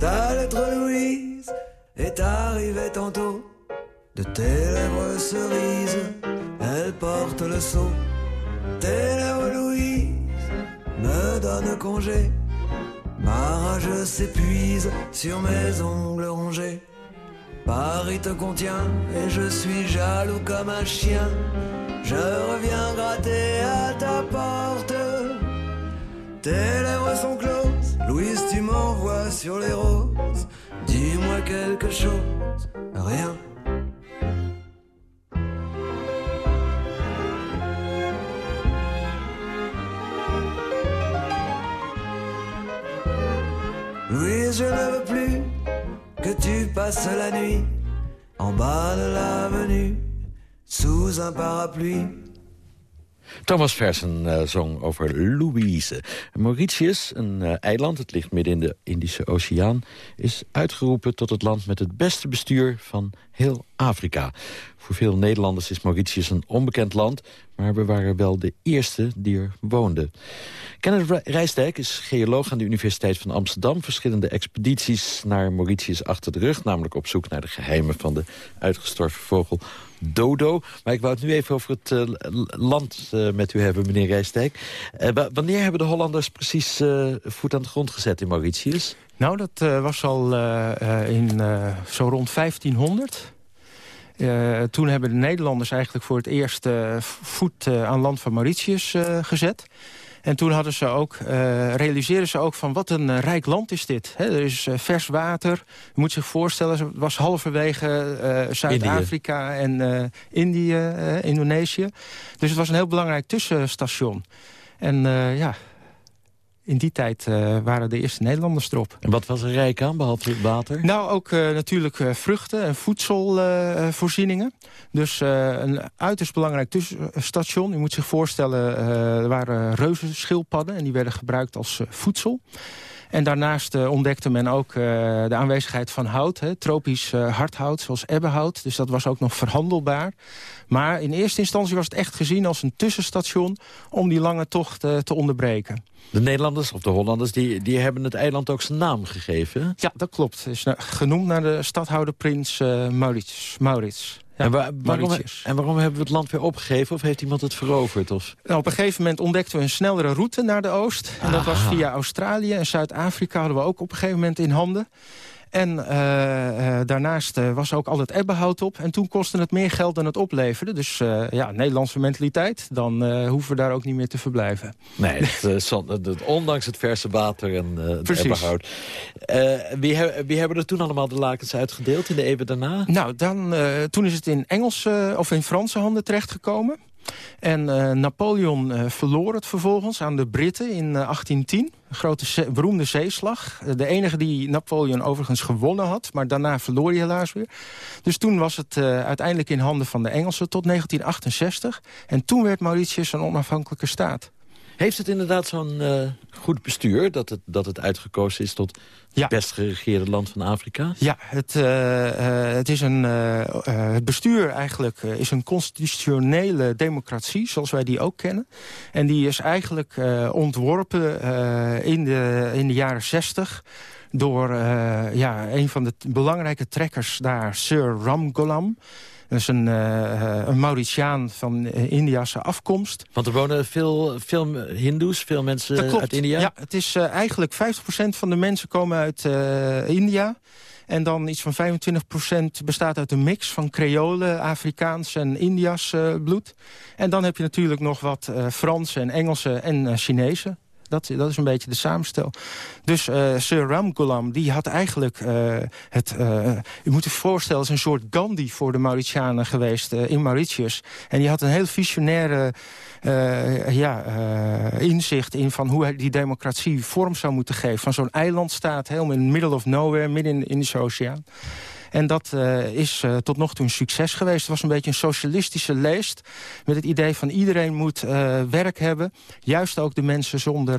Ta lettre, Louise, est arrivée tantôt. De tes lèvres cerises, elle porte le sceau. Tes lèvres, Louise, me donne congé. Ma rage s'épuise sur mes ongles rongés. Paris te contient et je suis jaloux comme un chien. Je reviens gratter à ta porte. Tes lèvres sont closes, Louise, tu m'envoies sur les roses. Dis-moi quelque chose, rien. Je ne veux plus que tu passes la nuit en bas de l'avenue sous un parapluie. Thomas Versen uh, zong over Louise. Mauritius, een uh, eiland, het ligt midden in de Indische Oceaan... is uitgeroepen tot het land met het beste bestuur van heel Afrika. Voor veel Nederlanders is Mauritius een onbekend land... maar we waren wel de eerste die er woonden. Kenneth Rijsdijk is geoloog aan de Universiteit van Amsterdam. Verschillende expedities naar Mauritius achter de rug... namelijk op zoek naar de geheimen van de uitgestorven vogel Dodo. Maar ik wou het nu even over het uh, land uh, met u hebben, meneer Rijsdijk. Uh, wanneer hebben de Hollanders precies voet aan de grond gezet in Mauritius? Nou, dat was al in zo rond 1500... Uh, toen hebben de Nederlanders eigenlijk voor het eerst voet aan land van Mauritius gezet. En toen hadden ze ook, realiseerden ze ook van wat een rijk land is dit. He, er is vers water. Je moet zich voorstellen, het was halverwege Zuid-Afrika en Indië, Indonesië. Dus het was een heel belangrijk tussenstation. En ja, in die tijd uh, waren de eerste Nederlanders erop. En wat was er rijk aan, behalve water? Nou, ook uh, natuurlijk uh, vruchten en voedselvoorzieningen. dus een uiterst belangrijk tussenstation. U moet zich voorstellen, er waren reuzenschildpadden... en die werden gebruikt als voedsel. En daarnaast uh, ontdekte men ook uh, de aanwezigheid van hout. Hè, tropisch uh, hardhout, zoals ebbenhout. Dus dat was ook nog verhandelbaar. Maar in eerste instantie was het echt gezien als een tussenstation... om die lange tocht te onderbreken. De Nederlanders of de Hollanders die, die hebben het eiland ook zijn naam gegeven. Ja, dat klopt. Het is genoemd naar de stadhouder prins Maurits. Maurits. Ja, en, waar, waarom, en, waarom, hebben we het land weer opgegeven? Of heeft iemand het veroverd? Of? Nou, op een gegeven moment ontdekten we een snellere route naar de oost. En dat was via Australië en Zuid-Afrika hadden we ook op een gegeven moment in handen. En uh, uh, daarnaast uh, was ook al het ebbenhout op. En toen kostte het meer geld dan het opleverde. Dus ja, Nederlandse mentaliteit. Dan hoeven we daar ook niet meer te verblijven. Nee, het, het, ondanks het verse water en het Precies. ebbenhout. wie, he, wie, hebben er toen allemaal de lakens uitgedeeld in de eeuwen daarna? Nou, dan, toen is het in Engelse of in Franse handen terechtgekomen. En uh, Napoleon uh, verloor het vervolgens aan de Britten in uh, 1810. Een grote beroemde zeeslag. de enige die Napoleon overigens gewonnen had. Maar daarna verloor hij helaas weer. Dus toen was het uiteindelijk in handen van de Engelsen tot 1968. En toen werd Mauritius een onafhankelijke staat. Heeft het inderdaad zo'n uh, goed bestuur... Dat het, dat het uitgekozen is tot het best geregeerde land van Afrika? Ja, het, uh, uh, het, is een, het bestuur eigenlijk is een constitutionele democratie... zoals wij die ook kennen. En die is eigenlijk ontworpen in, de, in de jaren zestig door ja, een van de belangrijke trekkers daar, Sir Ramgolam... Dat is een, uh, een Mauritiaan van uh, Indiase afkomst. Want er wonen veel, veel hindoes, veel mensen uit India? Ja, het is uh, eigenlijk 50% van de mensen komen uit India. En dan iets van 25% bestaat uit een mix van Creolen, Afrikaans en Indias bloed. En dan heb je natuurlijk nog wat Franse en Engelse en Chinese. Dat, dat is een beetje de samenstel. Dus uh, Sir Ramgoolam, die had eigenlijk uh, het... Uh, u moet je voorstellen, als een soort Gandhi voor de Mauritianen geweest in Mauritius. En die had een heel visionaire ja, inzicht in van hoe hij die democratie vorm zou moeten geven. Van zo'n eilandstaat, helemaal in the middle of nowhere, midden in de Indische Oceaan. En dat uh, is uh, tot nog toe een succes geweest. Het was een beetje een socialistische leest. Met het idee van iedereen moet uh, werk hebben. Juist ook de mensen zonder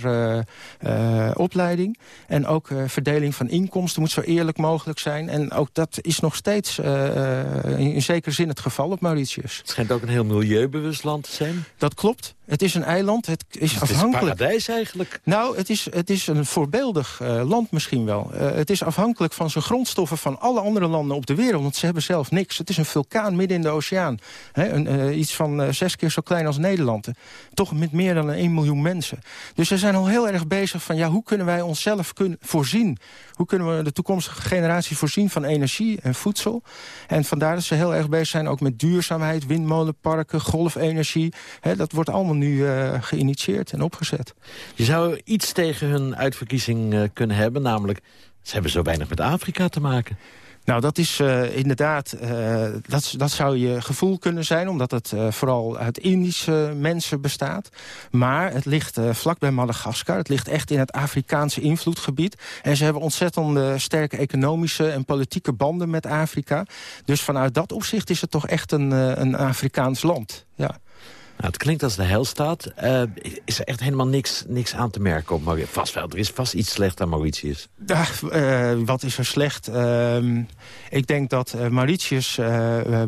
opleiding. En ook verdeling van inkomsten moet zo eerlijk mogelijk zijn. En ook dat is nog steeds in, in zekere zin het geval op Mauritius. Het schijnt ook een heel milieubewust land te zijn. Dat klopt. Het is een eiland. Het is afhankelijk. Het is paradijs eigenlijk. Nou, het is, het is een voorbeeldig land misschien wel. Het is afhankelijk van zijn grondstoffen van alle andere landen op de wereld. Want ze hebben zelf niks. Het is een vulkaan midden in de oceaan. Een, uh, iets van zes keer zo klein als Nederland. Toch met meer dan 1 miljoen mensen. Dus ze zijn al heel erg bezig van... ja, hoe kunnen wij onszelf kunnen voorzien? Hoe kunnen we de toekomstige generatie voorzien van energie en voedsel? En vandaar dat ze heel erg bezig zijn ook met duurzaamheid... windmolenparken, golfenergie. Dat wordt allemaal nu uh, geïnitieerd en opgezet. Je zou iets tegen hun uitverkiezing kunnen hebben, namelijk... ze hebben zo weinig met Afrika te maken. Nou, dat is uh, inderdaad, uh, dat, dat zou je gevoel kunnen zijn... omdat het uh, vooral uit Indische mensen bestaat. Maar het ligt vlak bij Madagaskar. Het ligt echt in het Afrikaanse invloedgebied. En ze hebben ontzettend sterke economische en politieke banden met Afrika. Dus vanuit dat opzicht is het toch echt een, een Afrikaans land. Ja. Nou, het klinkt als de heilstaat. Uh, is er echt helemaal niks, niks aan te merken op Mauritius? Vast wel, er is vast iets slecht aan Mauritius. Uh, wat is er slecht? Uh, ik denk dat Mauritius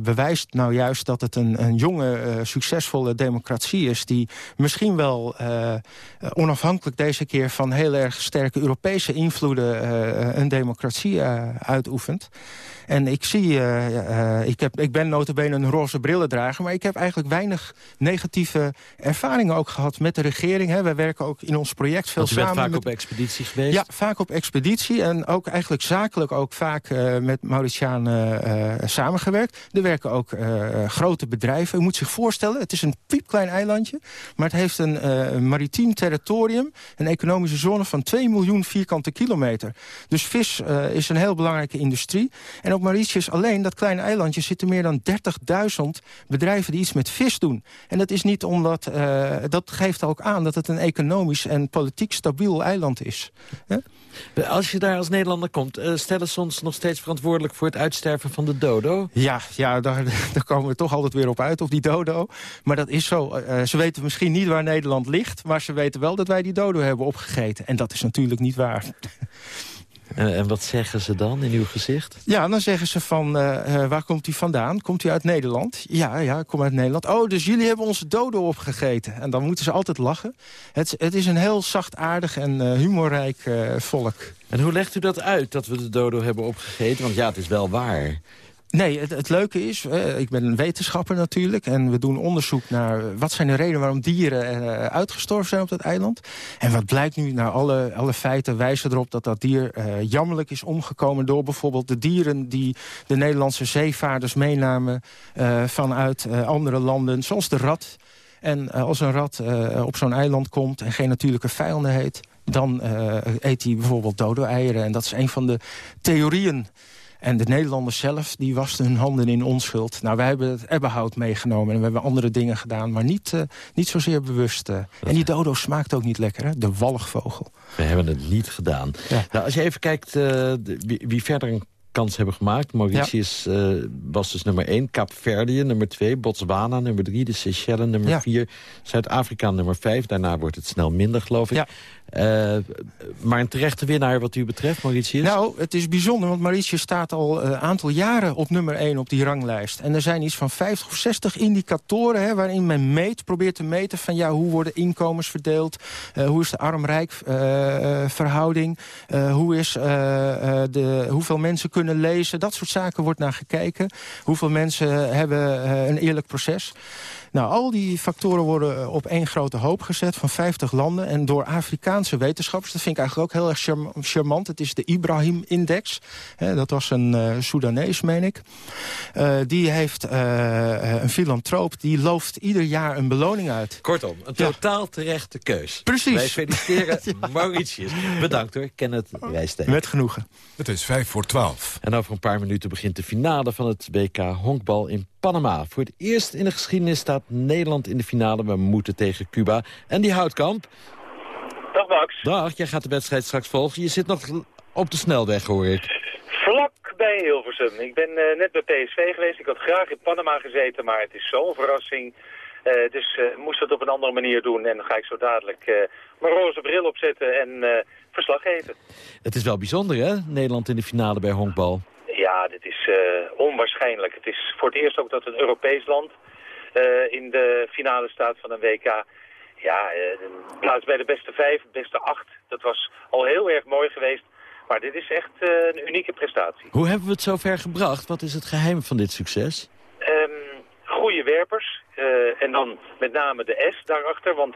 bewijst nou juist dat het een, een jonge, succesvolle democratie is... die misschien wel onafhankelijk deze keer van heel erg sterke Europese invloeden... een democratie uitoefent. En ik zie, uh, ik, heb, ik ben notabene een roze brillendrager... maar ik heb eigenlijk weinig negatieve ervaringen ook gehad met de regering. Hè. Wij werken ook in ons project veel samen. bent vaak met... op expeditie geweest? Ja, vaak op expeditie. En ook eigenlijk zakelijk ook vaak uh, met Mauritianen samengewerkt. Er werken ook grote bedrijven. U moet zich voorstellen, het is een piepklein eilandje... maar het heeft een, maritiem territorium... een economische zone van 2 miljoen vierkante kilometer. Dus vis is een heel belangrijke industrie. En op Mauritius alleen, dat kleine eilandje, zitten meer dan 30.000 bedrijven die iets met vis doen. En dat is niet omdat, uh, dat geeft ook aan dat het een economisch en politiek stabiel eiland is. Als je daar als Nederlander komt, uh, stellen ze ons nog steeds verantwoordelijk voor het uitsterven van de dodo? Ja, ja daar, daar komen we toch altijd weer op uit, op die dodo. Maar dat is zo. Uh, ze weten misschien niet waar Nederland ligt, maar ze weten wel dat wij die dodo hebben opgegeten. En dat is natuurlijk niet waar. En, en, wat zeggen ze dan in uw gezicht? Ja, dan zeggen ze van, uh, uh, waar komt u vandaan? Komt u uit Nederland? Ja, ja, ik kom uit Nederland. Oh, dus jullie hebben onze dodo opgegeten. En dan moeten ze altijd lachen. Het, het is een heel zachtaardig en uh, humorrijk volk. En hoe legt u dat uit, dat we de dodo hebben opgegeten? Want ja, het is wel waar. Nee, het, het, leuke is, ik ben een wetenschapper natuurlijk... en we doen onderzoek naar wat zijn de redenen waarom dieren uh, uitgestorven zijn op dat eiland. En wat blijkt nu, naar alle, alle feiten wijzen erop dat dat dier uh, jammerlijk is omgekomen... door bijvoorbeeld de dieren die de Nederlandse zeevaarders meenamen... vanuit andere landen, zoals de rat. En als een rat op zo'n eiland komt en geen natuurlijke vijanden heet... dan eet hij bijvoorbeeld dodo-eieren. En dat is een van de theorieën En de Nederlanders zelf, die wasten hun handen in onschuld. Nou, wij hebben het ebbenhout meegenomen en we hebben andere dingen gedaan... maar niet, uh, niet zozeer bewust. Uh. En die dodo smaakt ook niet lekker, hè? de walgvogel. We hebben het niet gedaan. Ja. Nou, als je even kijkt uh, wie, wie verder een kans hebben gemaakt. Mauritius ja. was dus nummer 1. Kaapverdië nummer 2. Botswana nummer 3. De Seychelles nummer 4. Ja. Zuid-Afrika nummer 5. Daarna wordt het snel minder, geloof ik. Uh, maar een terechte winnaar wat u betreft, Mauritius? Nou, het is bijzonder, want Mauritius staat al een uh, aantal jaren op nummer 1 op die ranglijst. En er zijn iets van 50 of 60 indicatoren hè, waarin men meet, probeert te meten van ja, hoe worden inkomens verdeeld, uh, hoe is de arm-rijk verhouding, hoe is, de, hoeveel mensen kunnen lezen, dat soort zaken wordt naar gekeken. Hoeveel mensen hebben een eerlijk proces. Nou, al die factoren worden op één grote hoop gezet van 50 landen. En door Afrikaanse wetenschappers, dat vind ik eigenlijk ook heel erg charmant. Het is de Ibrahim-index. Dat was een uh, Soedanees, meen ik. Uh, die heeft uh, een filantroop, die looft ieder jaar een beloning uit. Kortom, een totaal terechte keus. Precies. Wij feliciteren ja. Mauritius. Bedankt hoor, ken het wijsteen. Met genoegen. Het is vijf voor twaalf. En over een paar minuten begint de finale van het BK Honkbal in Panama. Voor het eerst in de geschiedenis staat Nederland in de finale. We moeten tegen Cuba. En die Houtkamp. Dag Max. Dag, jij gaat de wedstrijd straks volgen. Je zit nog op de snelweg, hoor ik. Vlak bij Hilversum. Ik ben uh, net bij PSV geweest. Ik had graag in Panama gezeten, maar het is zo'n verrassing. Uh, dus uh, moest het op een andere manier doen. En dan ga ik zo dadelijk mijn roze bril opzetten en verslag geven. Het is wel bijzonder, hè? Nederland in de finale bij honkbal. Ja, dit is onwaarschijnlijk. Het is voor het eerst ook dat een Europees land in de finale staat van een WK. Ja, uh, plaats bij de beste vijf, beste acht. Dat was al heel erg mooi geweest. Maar dit is echt een unieke prestatie. Hoe hebben we het zover gebracht? Wat is het geheim van dit succes? Um, goede werpers. en dan met name de S daarachter. Want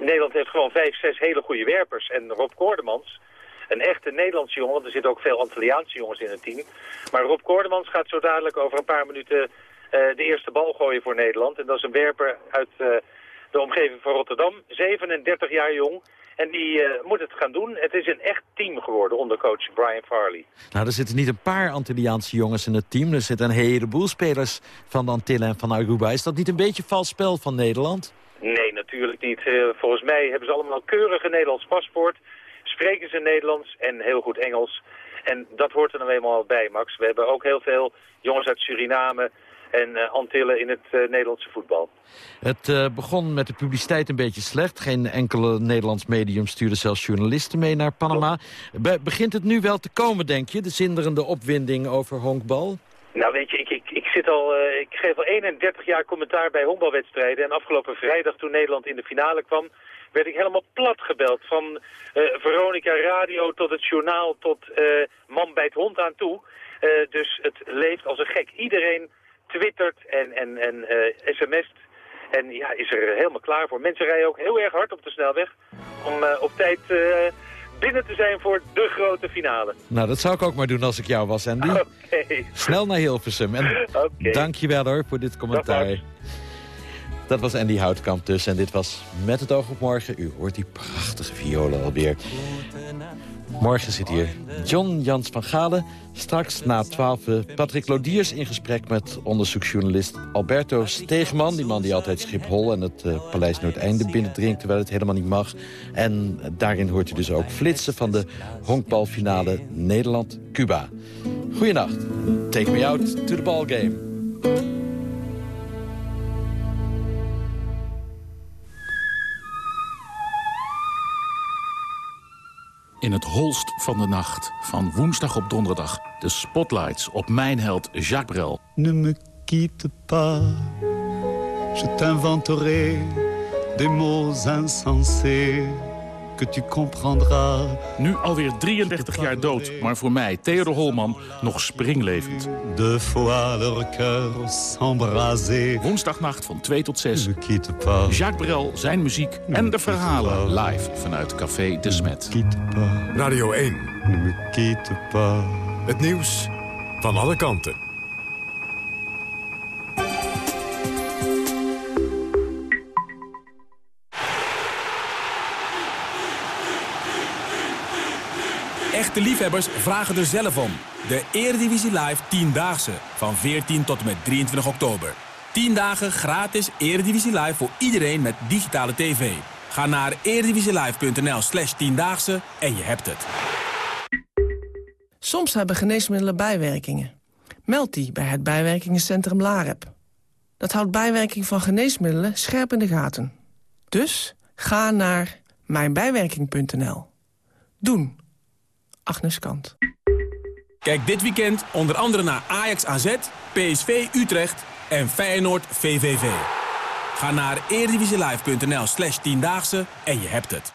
Nederland heeft gewoon vijf, zes hele goede werpers. En Rob Koordemans een echte Nederlandse jongen, want er zitten ook veel Antilliaanse jongens in het team. Maar Rob Koordemans gaat zo dadelijk over een paar minuten uh, de eerste bal gooien voor Nederland. En dat is een werper uit de omgeving van Rotterdam, 37 jaar jong. En die uh, moet het gaan doen. Het is een echt team geworden onder coach Brian Farley. Nou, er zitten niet een paar Antilliaanse jongens in het team. Er zitten een heleboel spelers van de Antillen en van Aruba. Is dat niet een beetje vals spel van Nederland? Nee, natuurlijk niet. volgens mij hebben ze allemaal een keurige Nederlands paspoort spreken ze Nederlands en heel goed Engels. En dat hoort er nou eenmaal bij, Max. We hebben ook heel veel jongens uit Suriname en uh, Antillen in het uh, Nederlandse voetbal. Het uh, begon met de publiciteit een beetje slecht. Geen enkele Nederlands medium stuurde zelfs journalisten mee naar Panama. Be begint het nu wel te komen, denk je? De zinderende opwinding over honkbal? Nou, weet je, ik, ik, ik, zit al, ik geef al 31 jaar commentaar bij honkbalwedstrijden. En afgelopen vrijdag, toen Nederland in de finale kwam werd ik helemaal plat gebeld. Van uh, Veronica Radio tot het journaal tot uh, man bij het hond aan toe. Dus het leeft als een gek. Iedereen twittert en, en, en sms't. En ja, is er helemaal klaar voor. Mensen rijden ook heel erg hard op de snelweg. Om op tijd binnen te zijn voor de grote finale. Nou, dat zou ik ook maar doen als ik jou was, Andy. Okay. Snel naar Hilversum. En okay. dank je wel hoor voor dit commentaar. Dat was Andy Houtkamp dus. En dit was Met het oog op morgen. U hoort die prachtige violen alweer. Morgen zit hier John Jans van Galen. Straks na 12 Patrick Lodiers in gesprek met onderzoeksjournalist Alberto Steegman. Die man die altijd Schiphol en het uh, Paleis Noordeinde binnendringt... terwijl het helemaal niet mag. En daarin hoort u dus ook flitsen van de honkbalfinale Nederland-Cuba. Goedenacht. Take me out to the ballgame. In het holst van de nacht. Van woensdag op donderdag. De spotlights op mijn held Jacques Brel. Ne me quitte pas. Je t'inventerai des mots insensés que tu comprendras. Nu alweer 33 jaar dood, maar voor mij, Theodor Holman, nog springlevend. De fois leur cœur s'embraser. Woensdagnacht van 2 tot 6. Jacques Brel, zijn muziek en de verhalen live vanuit Café De Smet. Radio 1. Het nieuws van alle kanten. Echte liefhebbers vragen er zelf om. De Eredivisie Live 10-daagse van 14 tot en met 23 oktober. 10 dagen gratis Eredivisie Live voor iedereen met digitale tv. Ga naar eredivisielive.nl slash 10-daagse en je hebt het. Soms hebben geneesmiddelen bijwerkingen. Meld die bij het bijwerkingencentrum LAREP. Dat houdt bijwerking van geneesmiddelen scherp in de gaten. Dus ga naar mijnbijwerking.nl. Doen. Agnes Kant. Kijk dit weekend onder andere naar Ajax AZ, PSV Utrecht en Feyenoord VVV. Ga naar eredivisielive.nl slash tiendaagse en je hebt het.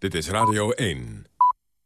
Dit is Radio 1.